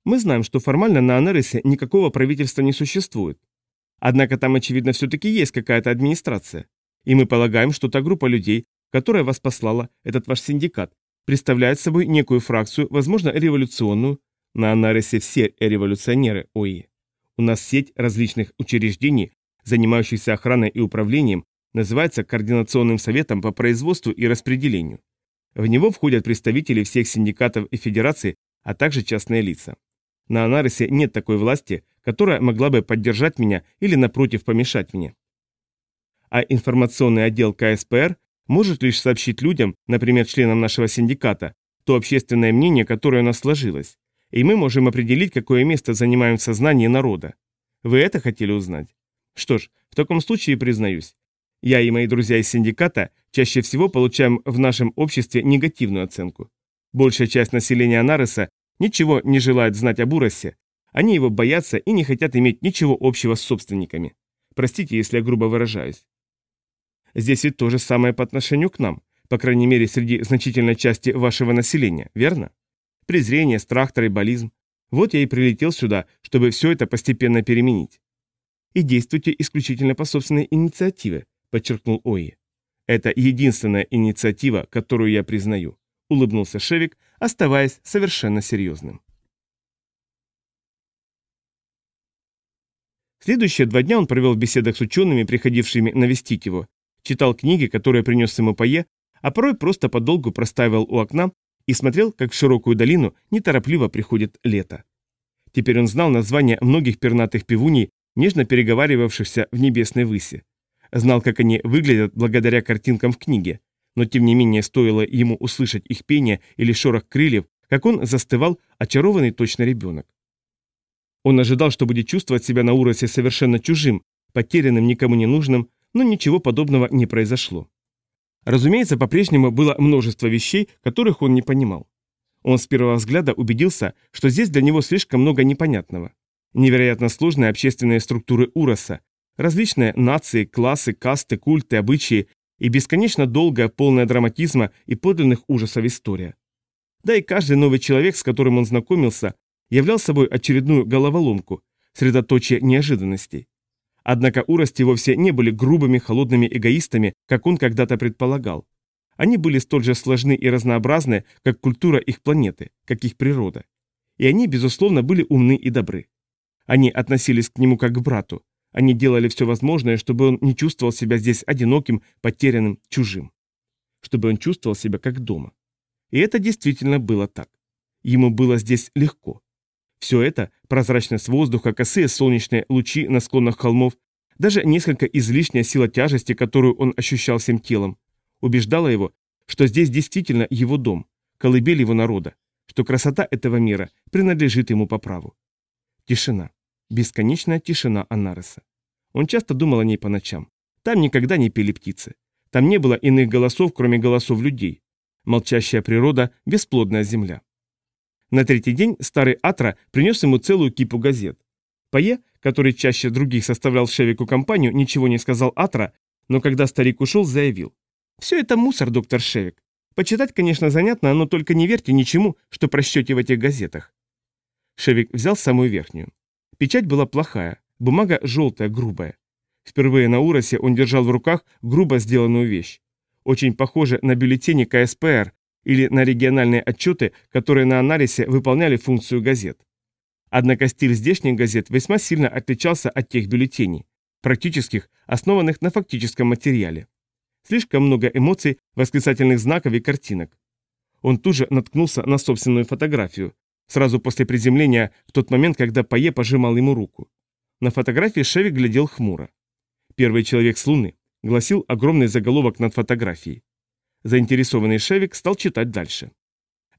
S1: «Мы знаем, что формально на Анересе никакого правительства не существует. Однако там, очевидно, все-таки есть какая-то администрация. И мы полагаем, что та группа людей, которая вас послала, этот ваш синдикат, представляет собой некую фракцию, возможно, революционную. На Анаресе все революционеры ОИ. У нас сеть различных учреждений, занимающихся охраной и управлением, называется Координационным советом по производству и распределению. В него входят представители всех синдикатов и федераций, а также частные лица. На Анаресе нет такой власти, которая могла бы поддержать меня или, напротив, помешать мне. А информационный отдел КСПР может лишь сообщить людям, например, членам нашего синдиката, то общественное мнение, которое у нас сложилось, и мы можем определить, какое место занимаем в сознании народа. Вы это хотели узнать? Что ж, в таком случае признаюсь. Я и мои друзья из синдиката чаще всего получаем в нашем обществе негативную оценку. Большая часть населения Анареса ничего не желает знать об Уросе, они его боятся и не хотят иметь ничего общего с собственниками. Простите, если я грубо выражаюсь. Здесь ведь то же самое по отношению к нам, по крайней мере среди значительной части вашего населения, верно? Презрение, страх, тройболизм. Вот я и прилетел сюда, чтобы все это постепенно переменить. И действуйте исключительно по собственной инициативе, подчеркнул Ои. Это единственная инициатива, которую я признаю, улыбнулся Шевик, оставаясь совершенно серьезным. Следующие два дня он провел в беседах с учеными, приходившими навестить его, читал книги, которые принес ему Пае, а порой просто подолгу простаивал у окна и смотрел, как в широкую долину неторопливо приходит лето. Теперь он знал названия многих пернатых пивуней, нежно переговаривавшихся в небесной выси. Знал, как они выглядят благодаря картинкам в книге, но тем не менее стоило ему услышать их пение или шорох крыльев, как он застывал, очарованный точно ребенок. Он ожидал, что будет чувствовать себя на Уросе совершенно чужим, потерянным, никому не нужным, но ничего подобного не произошло. Разумеется, по-прежнему было множество вещей, которых он не понимал. Он с первого взгляда убедился, что здесь для него слишком много непонятного. Невероятно сложные общественные структуры Уроса, различные нации, классы, касты, культы, обычаи и бесконечно долгая, полная драматизма и подлинных ужасов история. Да и каждый новый человек, с которым он знакомился, являл собой очередную головоломку, средоточие неожиданностей. Однако урости вовсе не были грубыми, холодными эгоистами, как он когда-то предполагал. Они были столь же сложны и разнообразны, как культура их планеты, как их природа. И они, безусловно, были умны и добры. Они относились к нему как к брату. Они делали все возможное, чтобы он не чувствовал себя здесь одиноким, потерянным, чужим. Чтобы он чувствовал себя как дома. И это действительно было так. Ему было здесь легко. Все это, прозрачность воздуха, косые солнечные лучи на склонах холмов, даже несколько излишняя сила тяжести, которую он ощущал всем телом, убеждала его, что здесь действительно его дом, колыбель его народа, что красота этого мира принадлежит ему по праву. Тишина. Бесконечная тишина Анареса. Он часто думал о ней по ночам. Там никогда не пели птицы. Там не было иных голосов, кроме голосов людей. Молчащая природа, бесплодная земля. На третий день старый Атра принес ему целую кипу газет. Пае, который чаще других составлял Шевику компанию, ничего не сказал Атра, но когда старик ушел, заявил. «Все это мусор, доктор Шевик. Почитать, конечно, занятно, но только не верьте ничему, что прочтете в этих газетах». Шевик взял самую верхнюю. Печать была плохая, бумага желтая, грубая. Впервые на Уросе он держал в руках грубо сделанную вещь. Очень похоже на бюллетени КСПР, или на региональные отчеты, которые на анализе выполняли функцию газет. Однако стиль здешних газет весьма сильно отличался от тех бюллетеней, практических, основанных на фактическом материале. Слишком много эмоций, восклицательных знаков и картинок. Он тут же наткнулся на собственную фотографию, сразу после приземления, в тот момент, когда Пае пожимал ему руку. На фотографии Шеви глядел хмуро. «Первый человек с Луны», гласил огромный заголовок над фотографией. Заинтересованный Шевик стал читать дальше.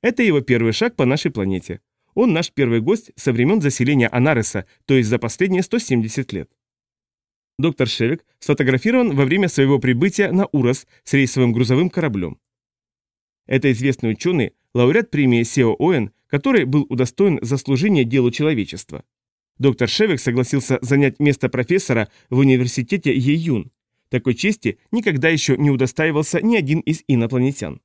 S1: Это его первый шаг по нашей планете. Он наш первый гость со времен заселения Анареса, то есть за последние 170 лет. Доктор Шевик сфотографирован во время своего прибытия на Урос с рейсовым грузовым кораблем. Это известный ученый, лауреат премии Сео Оэн, который был удостоен за служение делу человечества. Доктор Шевик согласился занять место профессора в университете Еюн, такой чести никогда еще не удостаивался ни один из инопланетян.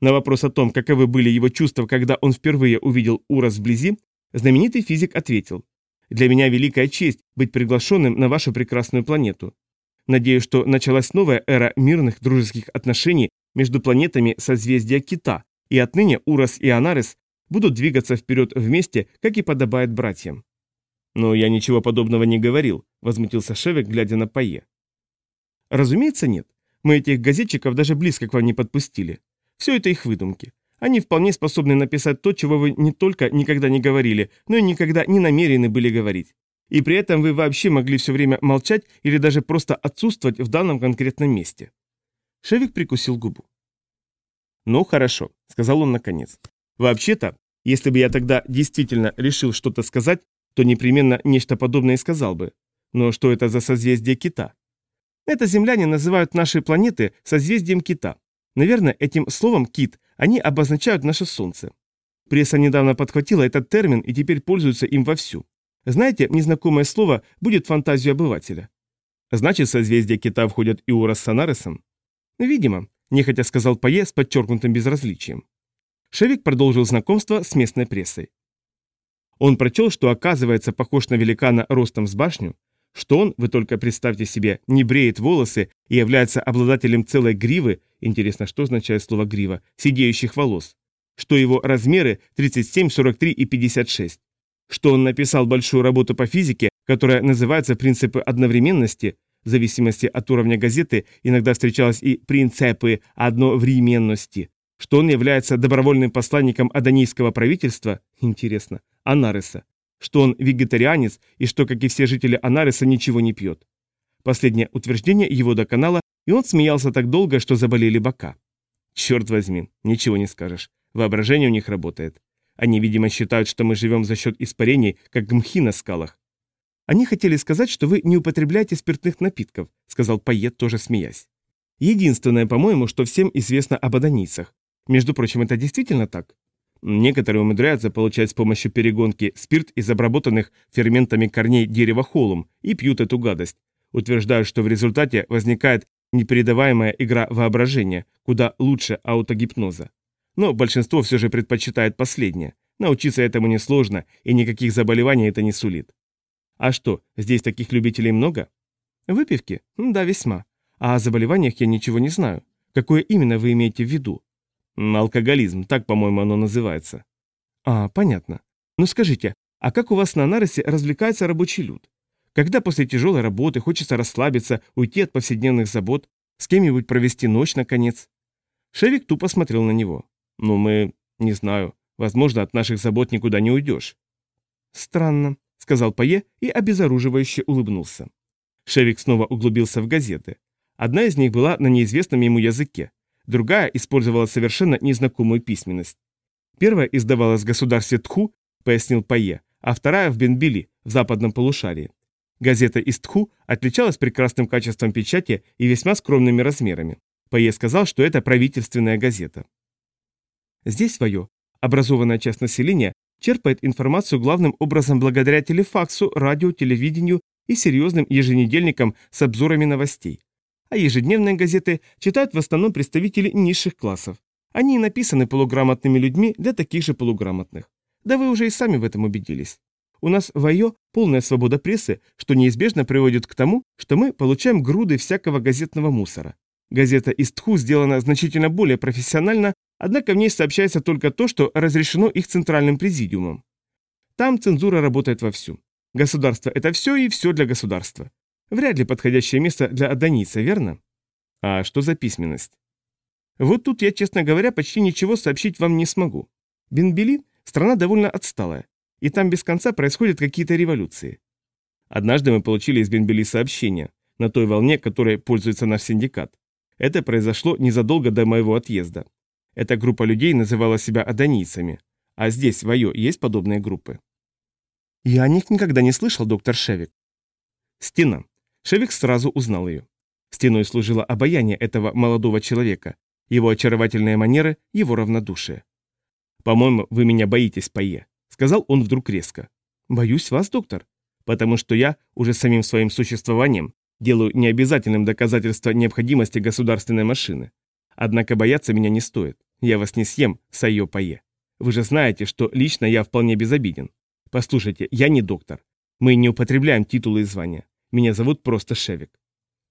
S1: На вопрос о том, каковы были его чувства, когда он впервые увидел Урос вблизи, знаменитый физик ответил, «Для меня великая честь быть приглашенным на вашу прекрасную планету. Надеюсь, что началась новая эра мирных дружеских отношений между планетами созвездия Кита, и отныне Урос и Анарес будут двигаться вперед вместе, как и подобает братьям». «Но я ничего подобного не говорил», — возмутился Шевик, глядя на Пае. Разумеется, нет. Мы этих газетчиков даже близко к вам не подпустили. Все это их выдумки. Они вполне способны написать то, чего вы не только никогда не говорили, но и никогда не намерены были говорить. И при этом вы вообще могли все время молчать или даже просто отсутствовать в данном конкретном месте. Шевик прикусил губу. «Ну, хорошо», — сказал он наконец. «Вообще-то, если бы я тогда действительно решил что-то сказать, то непременно нечто подобное и сказал бы. Но что это за созвездие кита? Это земляне называют наши планеты созвездием кита. Наверное, этим словом «кит» они обозначают наше Солнце. Пресса недавно подхватила этот термин и теперь пользуется им вовсю. Знаете, незнакомое слово будет фантазию обывателя. Значит, созвездие кита входят и Урос с Анаресом? Видимо, нехотя сказал Пае с подчеркнутым безразличием. Шевик продолжил знакомство с местной прессой. Он прочел, что оказывается похож на великана ростом с башню, что он, вы только представьте себе, не бреет волосы и является обладателем целой гривы, интересно, что означает слово «грива», сидеющих волос, что его размеры 37, 43 и 56, что он написал большую работу по физике, которая называется «Принципы одновременности», в зависимости от уровня газеты иногда встречалось и «принципы одновременности», что он является добровольным посланником адонийского правительства, интересно, Анареса, что он вегетарианец и что, как и все жители Анариса, ничего не пьет. Последнее утверждение его доконало, и он смеялся так долго, что заболели бока. Черт возьми, ничего не скажешь. Воображение у них работает. Они, видимо, считают, что мы живем за счет испарений, как мхи на скалах. Они хотели сказать, что вы не употребляете спиртных напитков, сказал Пайет, тоже смеясь. Единственное, по-моему, что всем известно об адонийцах. Между прочим, это действительно так? Некоторые умудряются получать с помощью перегонки спирт из обработанных ферментами корней дерева холум и пьют эту гадость. Утверждают, что в результате возникает непередаваемая игра воображения, куда лучше аутогипноза. Но большинство все же предпочитает последнее. Научиться этому несложно, и никаких заболеваний это не сулит. А что, здесь таких любителей много? Выпивки? Да, весьма. А о заболеваниях я ничего не знаю. Какое именно вы имеете в виду? Алкоголизм, так, по-моему, оно называется. А, понятно. Ну скажите, а как у вас на Наросе развлекается рабочий люд? Когда после тяжелой работы хочется расслабиться, уйти от повседневных забот, с кем-нибудь провести ночь, наконец? Шевик тупо смотрел на него. Ну, мы... не знаю. Возможно, от наших забот никуда не уйдешь. Странно, сказал Пае и обезоруживающе улыбнулся. Шевик снова углубился в газеты. Одна из них была на неизвестном ему языке, другая использовала совершенно незнакомую письменность. Первая издавалась в государстве Тху, пояснил Пае, а вторая в Бенбили, в западном полушарии. Газета из Тху отличалась прекрасным качеством печати и весьма скромными размерами. Пае сказал, что это правительственная газета. Здесь Вайо, образованная часть населения, черпает информацию главным образом благодаря телефаксу, радио, телевидению и серьезным еженедельникам с обзорами новостей а ежедневные газеты читают в основном представители низших классов. Они написаны полуграмотными людьми для таких же полуграмотных. Да вы уже и сами в этом убедились. У нас в Айо полная свобода прессы, что неизбежно приводит к тому, что мы получаем груды всякого газетного мусора. Газета из Тху сделана значительно более профессионально, однако в ней сообщается только то, что разрешено их центральным президиумом. Там цензура работает вовсю. Государство – это все и все для государства. Вряд ли подходящее место для адонийца, верно? А что за письменность? Вот тут я, честно говоря, почти ничего сообщить вам не смогу. Бенбели – страна довольно отсталая, и там без конца происходят какие-то революции. Однажды мы получили из Бенбели сообщение, на той волне, которой пользуется наш синдикат. Это произошло незадолго до моего отъезда. Эта группа людей называла себя адонийцами. А здесь, в Айо, есть подобные группы? Я о них никогда не слышал, доктор Шевик. Стена. Шевик сразу узнал ее. Стеной служило обаяние этого молодого человека, его очаровательные манеры, его равнодушие. «По-моему, вы меня боитесь, Пае», — сказал он вдруг резко. «Боюсь вас, доктор, потому что я уже самим своим существованием делаю необязательным доказательство необходимости государственной машины. Однако бояться меня не стоит. Я вас не съем, Сайо Пае. Вы же знаете, что лично я вполне безобиден. Послушайте, я не доктор. Мы не употребляем титулы и звания. Меня зовут просто Шевик.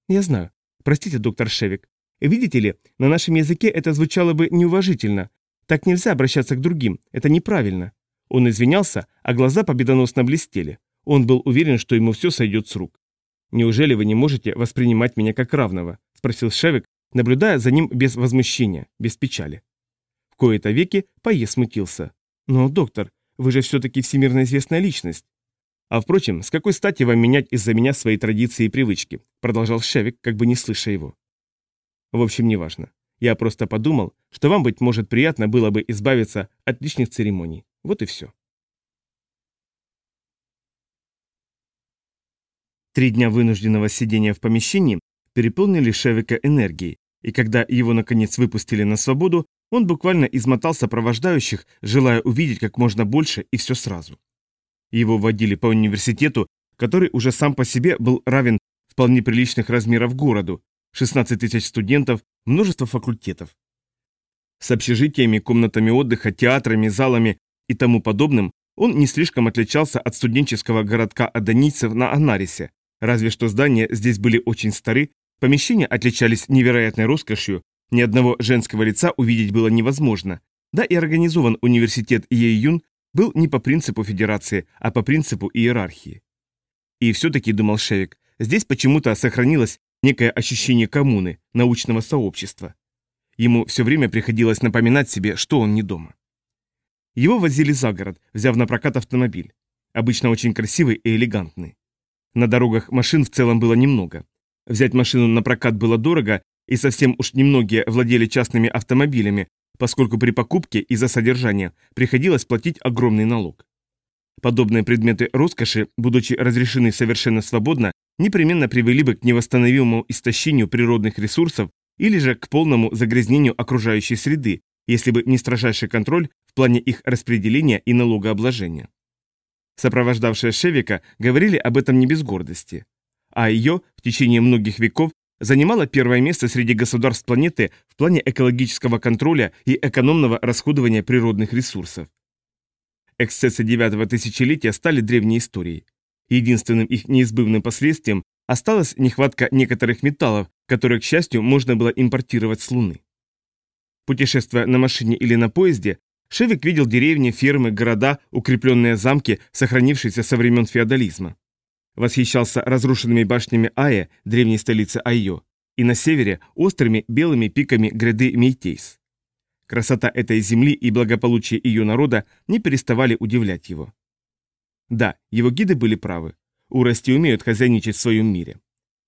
S1: Я знаю. Простите, доктор Шевик. Видите ли, на нашем языке это звучало бы неуважительно. Так нельзя обращаться к другим. Это неправильно. Он извинялся, а глаза победоносно блестели. Он был уверен, что ему все сойдет с рук. «Неужели вы не можете воспринимать меня как равного?» – спросил Шевик, наблюдая за ним без возмущения, без печали. В кои-то веки Пае смутился. «Но, доктор, вы же все-таки всемирно известная личность. А впрочем, с какой стати вам менять из-за меня свои традиции и привычки? Продолжал Шевик, как бы не слыша его. В общем, неважно. Я просто подумал, что вам, быть может, приятно было бы избавиться от лишних церемоний. Вот и все. Три дня вынужденного сидения в помещении переполнили Шевика энергией, и когда его наконец выпустили на свободу, он буквально измотал сопровождающих, желая увидеть как можно больше и все сразу. Его водили по университету, который уже сам по себе был равен вполне приличных размеров городу, 16 тысяч студентов, множество факультетов. С общежитиями, комнатами отдыха, театрами, залами и тому подобным он не слишком отличался от студенческого городка адонийцев на Анарисе, разве что здания здесь были очень стары, помещения отличались невероятной роскошью, ни одного женского лица увидеть было невозможно, да и организован университет Ейюн был не по принципу федерации, а по принципу иерархии. И все-таки, думал Шевик, здесь почему-то сохранилось некое ощущение коммуны, научного сообщества. Ему все время приходилось напоминать себе, что он не дома. Его возили за город, взяв на прокат автомобиль. Обычно очень красивый и элегантный. На дорогах машин в целом было немного. Взять машину на прокат было дорого, и совсем уж немногие владели частными автомобилями, поскольку при покупке из-за содержания приходилось платить огромный налог. Подобные предметы роскоши, будучи разрешены совершенно свободно, непременно привели бы к невосстановимому истощению природных ресурсов или же к полному загрязнению окружающей среды, если бы не строжайший контроль в плане их распределения и налогообложения. Сопровождавшие Шевика говорили об этом не без гордости. А ее в течение многих веков занимала первое место среди государств планеты в плане экологического контроля и экономного расходования природных ресурсов. Эксцессы девятого тысячелетия стали древней историей. Единственным их неизбывным последствием осталась нехватка некоторых металлов, которые, к счастью, можно было импортировать с Луны. Путешествуя на машине или на поезде, Шевик видел деревни, фермы, города, укрепленные замки, сохранившиеся со времен феодализма. Восхищался разрушенными башнями Аи, древней столицы Айо, и на севере острыми белыми пиками гряды Мейтейс. Красота этой земли и благополучие ее народа не переставали удивлять его. Да, его гиды были правы. Урости умеют хозяйничать в своем мире.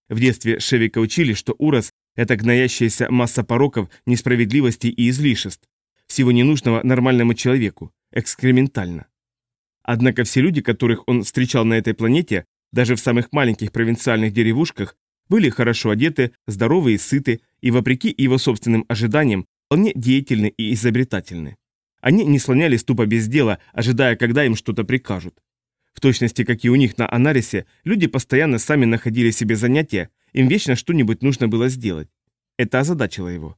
S1: В детстве Шевика учили, что Урос – это гноящаяся масса пороков, несправедливости и излишеств, всего ненужного нормальному человеку, экскрементально. Однако все люди, которых он встречал на этой планете, даже в самых маленьких провинциальных деревушках, были хорошо одеты, здоровы и сыты, и, вопреки его собственным ожиданиям, вполне деятельны и изобретательны. Они не слонялись тупо без дела, ожидая, когда им что-то прикажут. В точности, как и у них на Анарисе, люди постоянно сами находили себе занятия, им вечно что-нибудь нужно было сделать. Это озадачило его.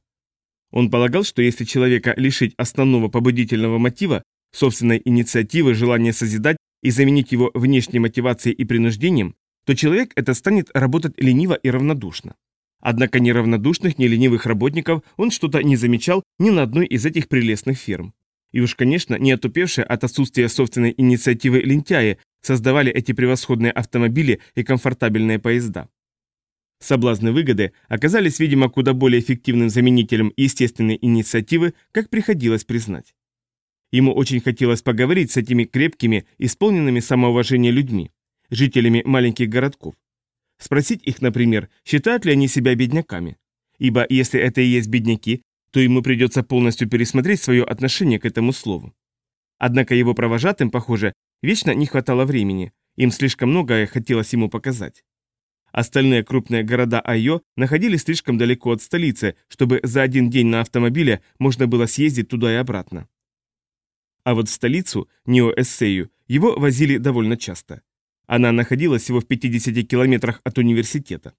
S1: Он полагал, что если человека лишить основного побудительного мотива, собственной инициативы, желания созидать и заменить его внешней мотивацией и принуждением, то человек это станет работать лениво и равнодушно. Однако ни равнодушных, ни ленивых работников он что-то не замечал ни на одной из этих прелестных фирм. И уж, конечно, не отупевшие от отсутствия собственной инициативы лентяи создавали эти превосходные автомобили и комфортабельные поезда. Соблазны выгоды оказались, видимо, куда более эффективным заменителем естественной инициативы, как приходилось признать. Ему очень хотелось поговорить с этими крепкими, исполненными самоуважения людьми, жителями маленьких городков. Спросить их, например, считают ли они себя бедняками. Ибо если это и есть бедняки, то ему придется полностью пересмотреть свое отношение к этому слову. Однако его провожатым, похоже, вечно не хватало времени, им слишком многое хотелось ему показать. Остальные крупные города Айо находились слишком далеко от столицы, чтобы за один день на автомобиле можно было съездить туда и обратно. А вот в столицу, Нио-Эссею, его возили довольно часто. Она находилась всего в 50 километрах от университета.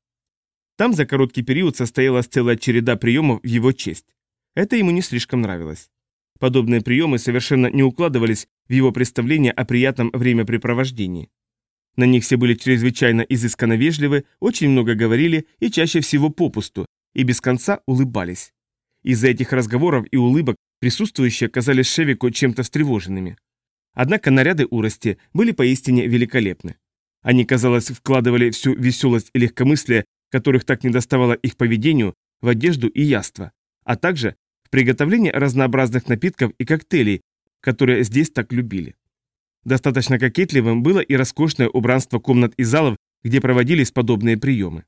S1: Там за короткий период состоялась целая череда приемов в его честь. Это ему не слишком нравилось. Подобные приемы совершенно не укладывались в его представление о приятном времяпрепровождении. На них все были чрезвычайно изысканно вежливы, очень много говорили и чаще всего попусту, и без конца улыбались. Из-за этих разговоров и улыбок присутствующие казались Шевику чем-то встревоженными. Однако наряды Урости были поистине великолепны. Они, казалось, вкладывали всю веселость и легкомыслие, которых так недоставало их поведению, в одежду и яство, а также в приготовление разнообразных напитков и коктейлей, которые здесь так любили. Достаточно кокетливым было и роскошное убранство комнат и залов, где проводились подобные приемы.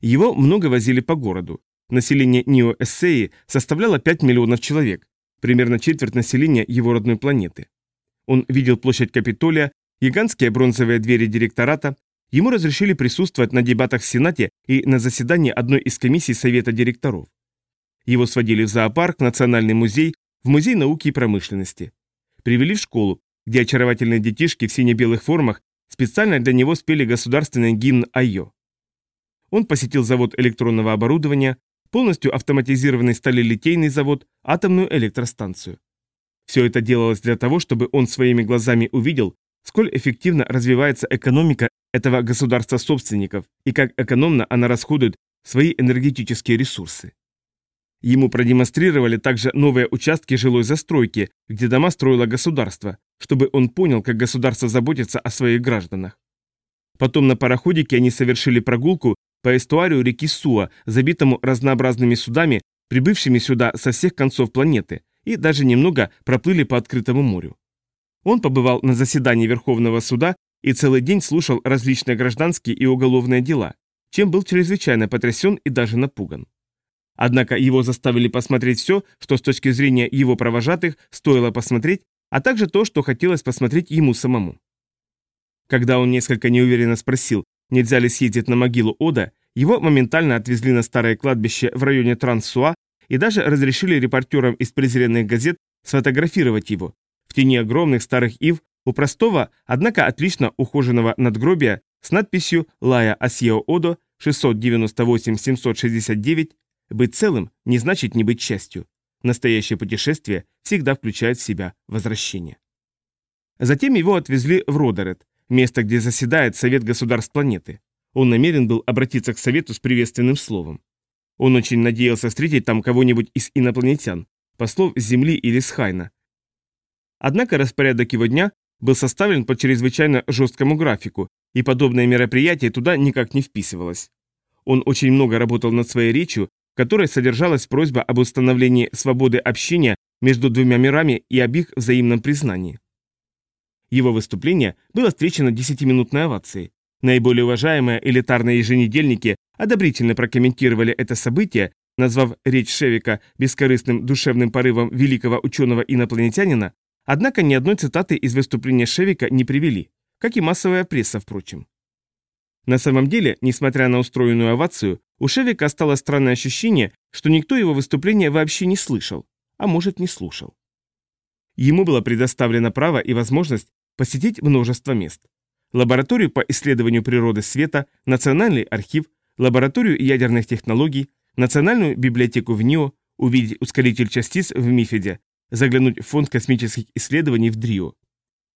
S1: Его много возили по городу. Население Нио-Эссеи составляло 5 миллионов человек, примерно четверть населения его родной планеты. Он видел площадь Капитолия, гигантские бронзовые двери директората, ему разрешили присутствовать на дебатах в Сенате и на заседании одной из комиссий Совета директоров. Его сводили в зоопарк, Национальный музей, в Музей науки и промышленности. Привели в школу, где очаровательные детишки в сине-белых формах специально для него спели государственный гимн Айо. Он посетил завод электронного оборудования, полностью автоматизированный сталелитейный завод, атомную электростанцию. Все это делалось для того, чтобы он своими глазами увидел, сколь эффективно развивается экономика этого государства собственников и как экономно она расходует свои энергетические ресурсы. Ему продемонстрировали также новые участки жилой застройки, где дома строило государство, чтобы он понял, как государство заботится о своих гражданах. Потом на пароходике они совершили прогулку по эстуарию реки Суа, забитому разнообразными судами, прибывшими сюда со всех концов планеты, и даже немного проплыли по открытому морю. Он побывал на заседании Верховного суда и целый день слушал различные гражданские и уголовные дела, чем был чрезвычайно потрясен и даже напуган. Однако его заставили посмотреть все, что с точки зрения его провожатых стоило посмотреть, а также то, что хотелось посмотреть ему самому. Когда он несколько неуверенно спросил, нельзя ли съездить на могилу Ода, его моментально отвезли на старое кладбище в районе Трансуа и даже разрешили репортерам из презренных газет сфотографировать его. В тени огромных старых ив у простого, однако отлично ухоженного надгробия с надписью «Лая Асьео Одо 698-769» «Быть целым не значит не быть частью. Настоящее путешествие всегда включает в себя возвращение». Затем его отвезли в Родерет, место, где заседает Совет государств планеты. Он намерен был обратиться к Совету с приветственным словом. Он очень надеялся встретить там кого-нибудь из инопланетян, послов с Земли или с Хайна. Однако распорядок его дня был составлен по чрезвычайно жесткому графику, и подобное мероприятие туда никак не вписывалось. Он очень много работал над своей речью, в которой содержалась просьба об установлении свободы общения между двумя мирами и об их взаимном признании. Его выступление было встречено десятиминутной овацией. Наиболее уважаемые элитарные еженедельники одобрительно прокомментировали это событие, назвав речь Шевика бескорыстным душевным порывом великого ученого-инопланетянина, однако ни одной цитаты из выступления Шевика не привели, как и массовая пресса, впрочем. На самом деле, несмотря на устроенную овацию, у Шевика осталось странное ощущение, что никто его выступления вообще не слышал, а может не слушал. Ему было предоставлено право и возможность посетить множество мест. Лабораторию по исследованию природы света, Национальный архив, лабораторию ядерных технологий, Национальную библиотеку в НИО, увидеть ускоритель частиц в МИФИДе, заглянуть в фонд космических исследований в ДРИО.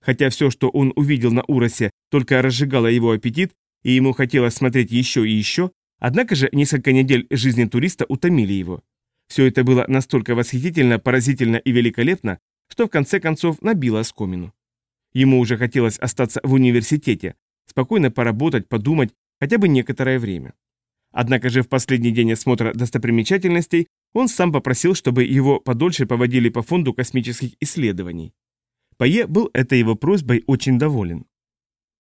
S1: Хотя все, что он увидел на Уросе, только разжигало его аппетит, и ему хотелось смотреть еще и еще, однако же несколько недель жизни туриста утомили его. Все это было настолько восхитительно, поразительно и великолепно, что в конце концов набило оскомину. Ему уже хотелось остаться в университете, спокойно поработать, подумать, хотя бы некоторое время. Однако же в последний день осмотра достопримечательностей он сам попросил, чтобы его подольше поводили по фонду космических исследований. Пае был этой его просьбой очень доволен.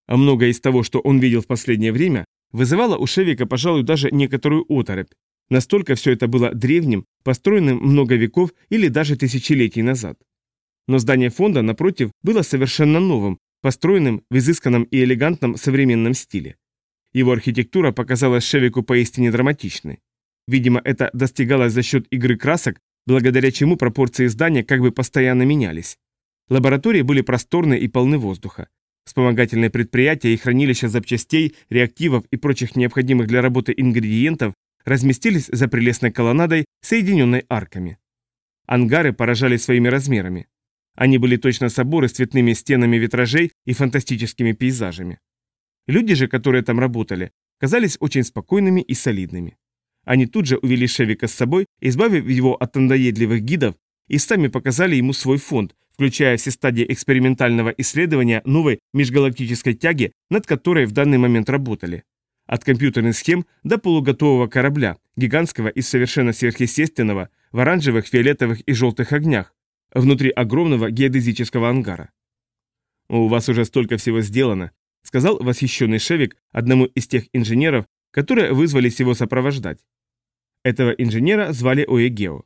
S1: А многое из того, что он видел в последнее время, вызывало у Шевика, пожалуй, даже некоторую оторопь. Настолько все это было древним, построенным много веков или даже тысячелетий назад. Но здание фонда, напротив, было совершенно новым, построенным в изысканном и элегантном современном стиле. Его архитектура показалась Шевику поистине драматичной. Видимо, это достигалось за счет игры красок, благодаря чему пропорции здания как бы постоянно менялись. Лаборатории были просторны и полны воздуха. Вспомогательные предприятия и хранилища запчастей, реактивов и прочих необходимых для работы ингредиентов разместились за прелестной колоннадой, соединенной арками. Ангары поражали своими размерами. Они были точно соборы с цветными стенами витражей и фантастическими пейзажами. Люди же, которые там работали, казались очень спокойными и солидными. Они тут же увели Шевика с собой, избавив его от надоедливых гидов, и сами показали ему свой фонд, включая все стадии экспериментального исследования новой межгалактической тяги, над которой в данный момент работали. От компьютерных схем до полуготового корабля, гигантского и совершенно сверхъестественного, в оранжевых, фиолетовых и желтых огнях, внутри огромного геодезического ангара. «У вас уже столько всего сделано», — сказал восхищенный Шевик одному из тех инженеров, которые вызвались его сопровождать. Этого инженера звали Оегео.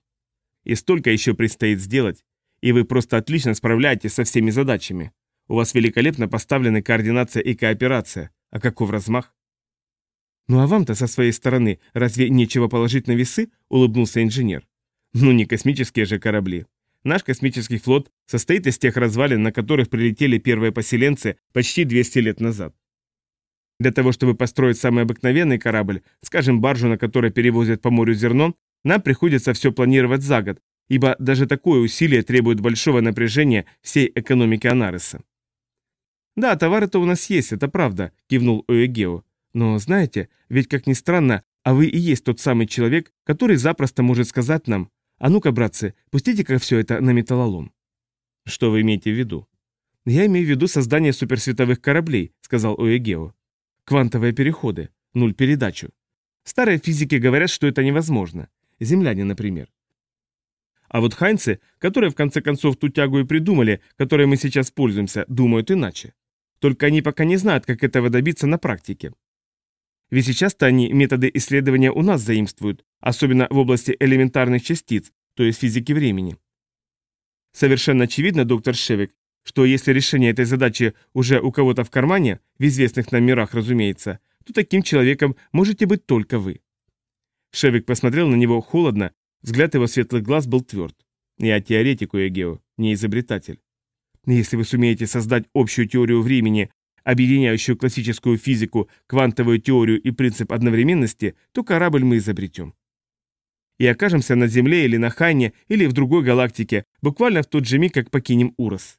S1: И столько еще предстоит сделать, и вы просто отлично справляетесь со всеми задачами. У вас великолепно поставлены координация и кооперация. А каков размах? Ну а вам-то со своей стороны разве нечего положить на весы? Улыбнулся инженер. Ну не космические же корабли. Наш космический флот состоит из тех развалин, на которых прилетели первые поселенцы почти 200 лет назад. Для того, чтобы построить самый обыкновенный корабль, скажем, баржу, на которой перевозят по морю зерно, нам приходится все планировать за год, ибо даже такое усилие требует большого напряжения всей экономики Анареса. «Да, товары-то у нас есть, это правда», – кивнул Оегео. «Но знаете, ведь, как ни странно, а вы и есть тот самый человек, который запросто может сказать нам, а ну-ка, братцы, пустите-ка все это на металлолом. Что вы имеете в виду? Я имею в виду создание суперсветовых кораблей, сказал Оегео. Квантовые переходы, нуль передачу. Старые физики говорят, что это невозможно. Земляне, например. А вот хайнцы, которые в конце концов ту тягу и придумали, которой мы сейчас пользуемся, думают иначе. Только они пока не знают, как этого добиться на практике. Ведь сейчас-то они методы исследования у нас заимствуют, особенно в области элементарных частиц, то есть физики времени. Совершенно очевидно, доктор Шевик, что если решение этой задачи уже у кого-то в кармане, в известных нам мирах, разумеется, то таким человеком можете быть только вы. Шевик посмотрел на него холодно, взгляд его светлых глаз был тверд. Я теоретик, Уэгео, не изобретатель. Если вы сумеете создать общую теорию времени, объединяющую классическую физику, квантовую теорию и принцип одновременности, то корабль мы изобретем. И окажемся на Земле или на Хайне, или в другой галактике, буквально в тот же миг, как покинем Урос.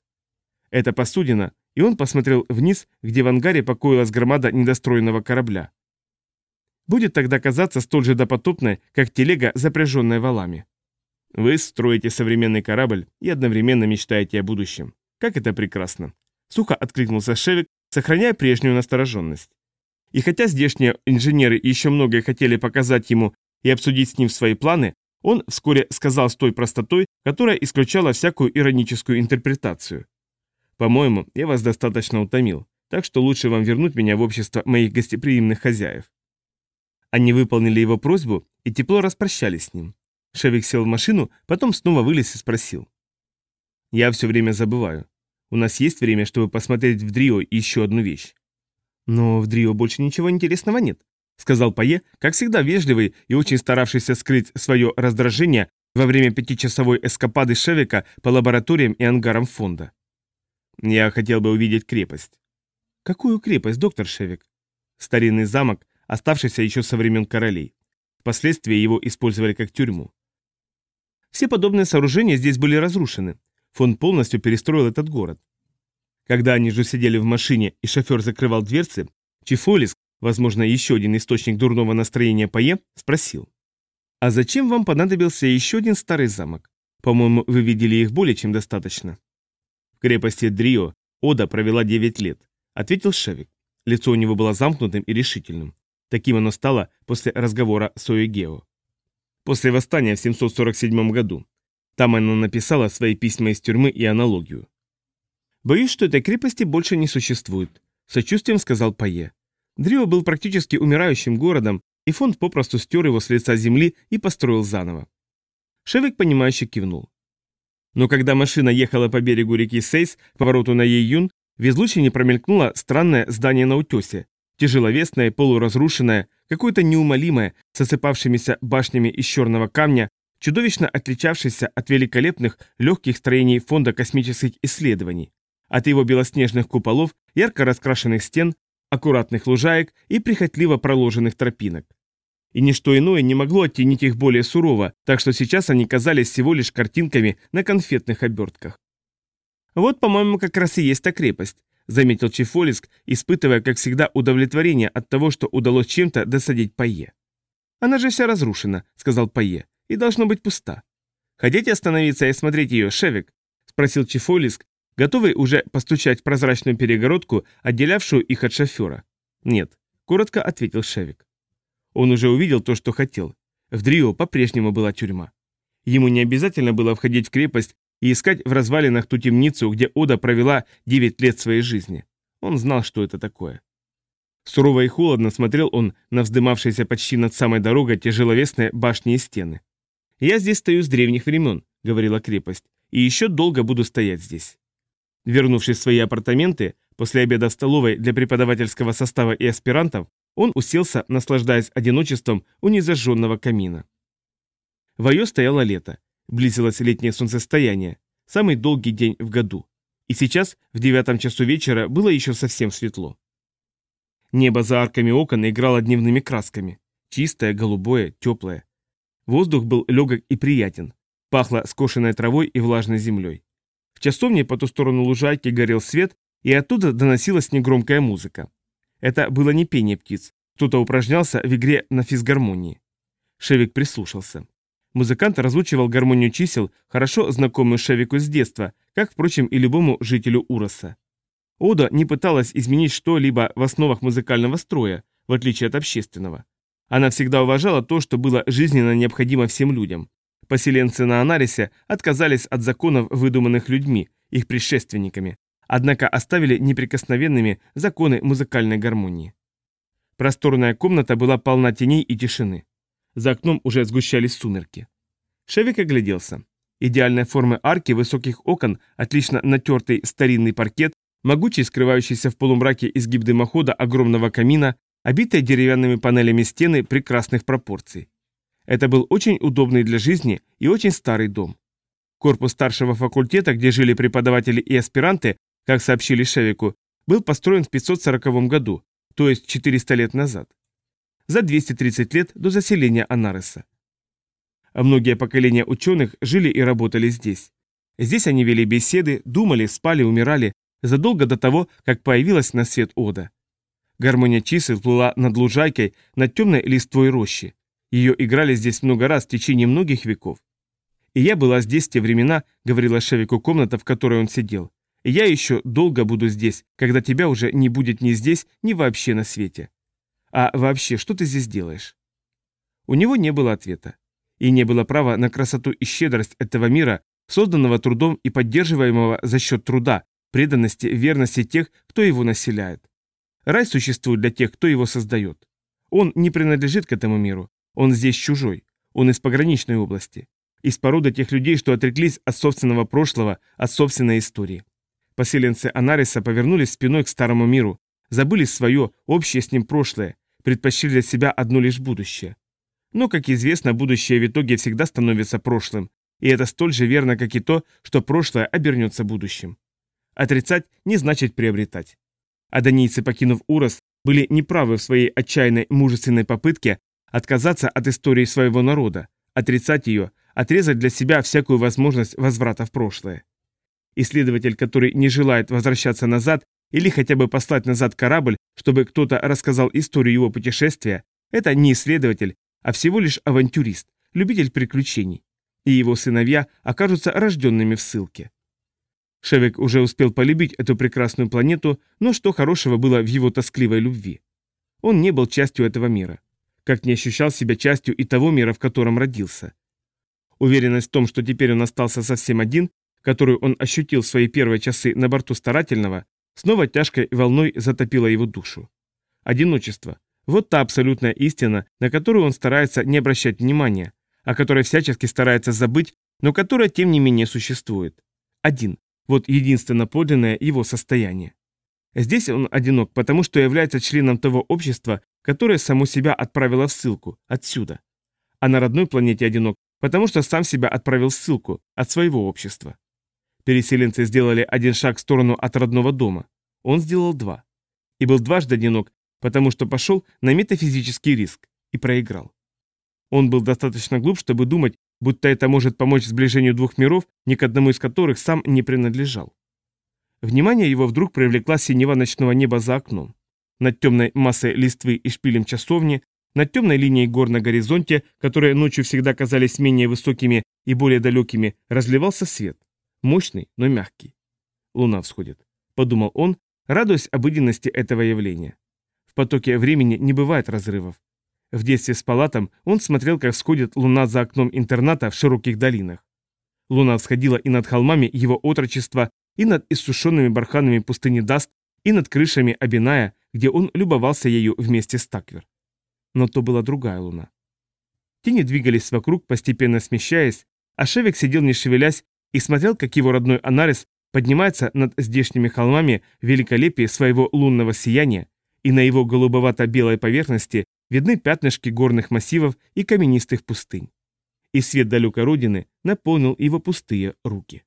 S1: Это посудина, и он посмотрел вниз, где в ангаре покоилась громада недостроенного корабля. Будет тогда казаться столь же допотопной, как телега, запряженная валами. Вы строите современный корабль и одновременно мечтаете о будущем. Как это прекрасно. Сухо откликнулся Шевик, сохраняя прежнюю настороженность. И хотя здешние инженеры еще многое хотели показать ему и обсудить с ним свои планы, он вскоре сказал с той простотой, которая исключала всякую ироническую интерпретацию. По-моему, я вас достаточно утомил, так что лучше вам вернуть меня в общество моих гостеприимных хозяев. Они выполнили его просьбу и тепло распрощались с ним. Шевик сел в машину, потом снова вылез и спросил. «Я все время забываю. У нас есть время, чтобы посмотреть в Дрио еще одну вещь». «Но в Дрио больше ничего интересного нет», — сказал Пае, как всегда вежливый и очень старавшийся скрыть свое раздражение во время пятичасовой эскапады Шевика по лабораториям и ангарам фонда. Я хотел бы увидеть крепость. Какую крепость, доктор Шевик? Старинный замок, оставшийся еще со времен королей. Впоследствии его использовали как тюрьму. Все подобные сооружения здесь были разрушены. Фонд полностью перестроил этот город. Когда они же сидели в машине и шофер закрывал дверцы, Чифолиск, возможно, еще один источник дурного настроения Пае, спросил. «А зачем вам понадобился еще один старый замок? По-моему, вы видели их более чем достаточно». В крепости Дрио Ода провела 9 лет, ответил Шевик. Лицо у него было замкнутым и решительным. Таким оно стало после разговора с Оегео. После восстания в 747 году. Там она написала свои письма из тюрьмы и аналогию. «Боюсь, что этой крепости больше не существует», — сочувствием сказал Пае. Дрио был практически умирающим городом, и фонд попросту стер его с лица земли и построил заново. Шевик, понимающе кивнул. Но когда машина ехала по берегу реки Сейс, повороту на Ейюн, в излучине промелькнуло странное здание на утесе, тяжеловесное, полуразрушенное, какое-то неумолимое, с осыпавшимися башнями из черного камня, чудовищно отличавшееся от великолепных легких строений Фонда космических исследований, от его белоснежных куполов, ярко раскрашенных стен, аккуратных лужаек и прихотливо проложенных тропинок. И ничто иное не могло оттенить их более сурово, так что сейчас они казались всего лишь картинками на конфетных обертках. «Вот, по-моему, как раз и есть та крепость», — заметил Чифолиск, испытывая, как всегда, удовлетворение от того, что удалось чем-то досадить Пае. «Она же вся разрушена», — сказал Пае, — «и должно быть пуста». «Хотите остановиться и осмотреть ее, Шевик?» — спросил Чифолиск, готовый уже постучать в прозрачную перегородку, отделявшую их от шофера. «Нет», — коротко ответил Шевик. Он уже увидел то, что хотел. В Дрио по-прежнему была тюрьма. Ему не обязательно было входить в крепость и искать в развалинах ту темницу, где Ода провела 9 лет своей жизни. Он знал, что это такое. Сурово и холодно смотрел он на вздымавшиеся почти над самой дорогой тяжеловесные башни и стены. «Я здесь стою с древних времен», — говорила крепость, — «и еще долго буду стоять здесь». Вернувшись в свои апартаменты, после обеда в столовой для преподавательского состава и аспирантов, он уселся, наслаждаясь одиночеством у незажженного камина. В Айо стояло лето, близилось летнее солнцестояние, самый долгий день в году. И сейчас, в девятом часу вечера, было еще совсем светло. Небо за арками окон играло дневными красками. Чистое, голубое, теплое. Воздух был легок и приятен. Пахло скошенной травой и влажной землей. В часовне по ту сторону лужайки горел свет, и оттуда доносилась негромкая музыка. Это было не пение птиц. Кто-то упражнялся в игре на физгармонии. Шевик прислушался. Музыкант разучивал гармонию чисел, хорошо знакомую Шевику с детства, как, впрочем, и любому жителю Уроса. Ода не пыталась изменить что-либо в основах музыкального строя, в отличие от общественного. Она всегда уважала то, что было жизненно необходимо всем людям. Поселенцы на Анарисе отказались от законов, выдуманных людьми, их предшественниками, однако оставили неприкосновенными законы музыкальной гармонии. Просторная комната была полна теней и тишины. За окном уже сгущались сумерки. Шевик огляделся. Идеальной формы арки высоких окон, отлично натертый старинный паркет, могучий скрывающийся в полумраке изгиб дымохода огромного камина, обитые деревянными панелями стены прекрасных пропорций. Это был очень удобный для жизни и очень старый дом. Корпус старшего факультета, где жили преподаватели и аспиранты, как сообщили Шевику, был построен в 540 году, то есть 400 лет назад. За 230 лет до заселения Анареса. А многие поколения ученых жили и работали здесь. Здесь они вели беседы, думали, спали, умирали, задолго до того, как появилась на свет Ода. Гармония чисел плыла над лужайкой, над темной листвой рощи. Ее играли здесь много раз в течение многих веков. И я была здесь в те времена, говорила Шевику комната, в которой он сидел. И я еще долго буду здесь, когда тебя уже не будет ни здесь, ни вообще на свете. А вообще, что ты здесь делаешь? У него не было ответа и не было права на красоту и щедрость этого мира, созданного трудом и поддерживаемого за счет труда, преданности, верности тех, кто его населяет. Рай существует для тех, кто его создает. Он не принадлежит к этому миру, он здесь чужой, он из пограничной области, из породы тех людей, что отреклись от собственного прошлого, от собственной истории. Поселенцы Анариса повернулись спиной к старому миру, забыли свое, общее с ним прошлое, предпочли для себя одно лишь будущее. Но, как известно, будущее в итоге всегда становится прошлым, и это столь же верно, как и то, что прошлое обернется будущим. Отрицать не значит приобретать. Адонийцы, покинув Урос, были неправы в своей отчаянной мужественной попытке отказаться от истории своего народа, отрицать ее, отрезать для себя всякую возможность возврата в прошлое. Исследователь, который не желает возвращаться назад или хотя бы послать назад корабль, чтобы кто-то рассказал историю его путешествия, это не исследователь, а всего лишь авантюрист, любитель приключений, и его сыновья окажутся рожденными в ссылке. Шевик уже успел полюбить эту прекрасную планету, но что хорошего было в его тоскливой любви? Он не был частью этого мира, как не ощущал себя частью и того мира, в котором родился. Уверенность в том, что теперь он остался совсем один, которую он ощутил в свои первые часы на борту старательного, снова тяжкой волной затопила его душу. Одиночество, вот та абсолютная истина, на которую он старается не обращать внимания, о которой всячески старается забыть, но которая тем не менее существует. Один. Вот единственно подлинное его состояние. Здесь он одинок, потому что является членом того общества, которое само себя отправило в ссылку, отсюда. А на родной планете одинок, потому что сам себя отправил в ссылку, от своего общества. Переселенцы сделали один шаг в сторону от родного дома. Он сделал два. И был дважды одинок, потому что пошел на метафизический риск и проиграл. Он был достаточно глуп, чтобы думать, будто это может помочь сближению двух миров, ни к одному из которых сам не принадлежал. Внимание его вдруг привлекла синева ночного неба за окном. Над темной массой листвы и шпилем часовни, над темной линией гор на горизонте, которые ночью всегда казались менее высокими и более далекими, разливался свет. Мощный, но мягкий. Луна всходит, подумал он, радуясь обыденности этого явления. В потоке времени не бывает разрывов. В детстве с палатом он смотрел, как сходит луна за окном интерната в широких долинах. Луна всходила и над холмами его отрочества, и над иссушенными барханами пустыни Даст, и над крышами Аббеная, где он любовался ею вместе с Таквер. Но то была другая луна. Тени двигались вокруг, постепенно смещаясь, а Шевек сидел не шевелясь и смотрел, как его родной Анаррес поднимается над здешними холмами в своего лунного сияния, и на его голубовато-белой поверхности видны пятнышки горных массивов и каменистых пустынь. И свет далекой родины наполнил его пустые руки.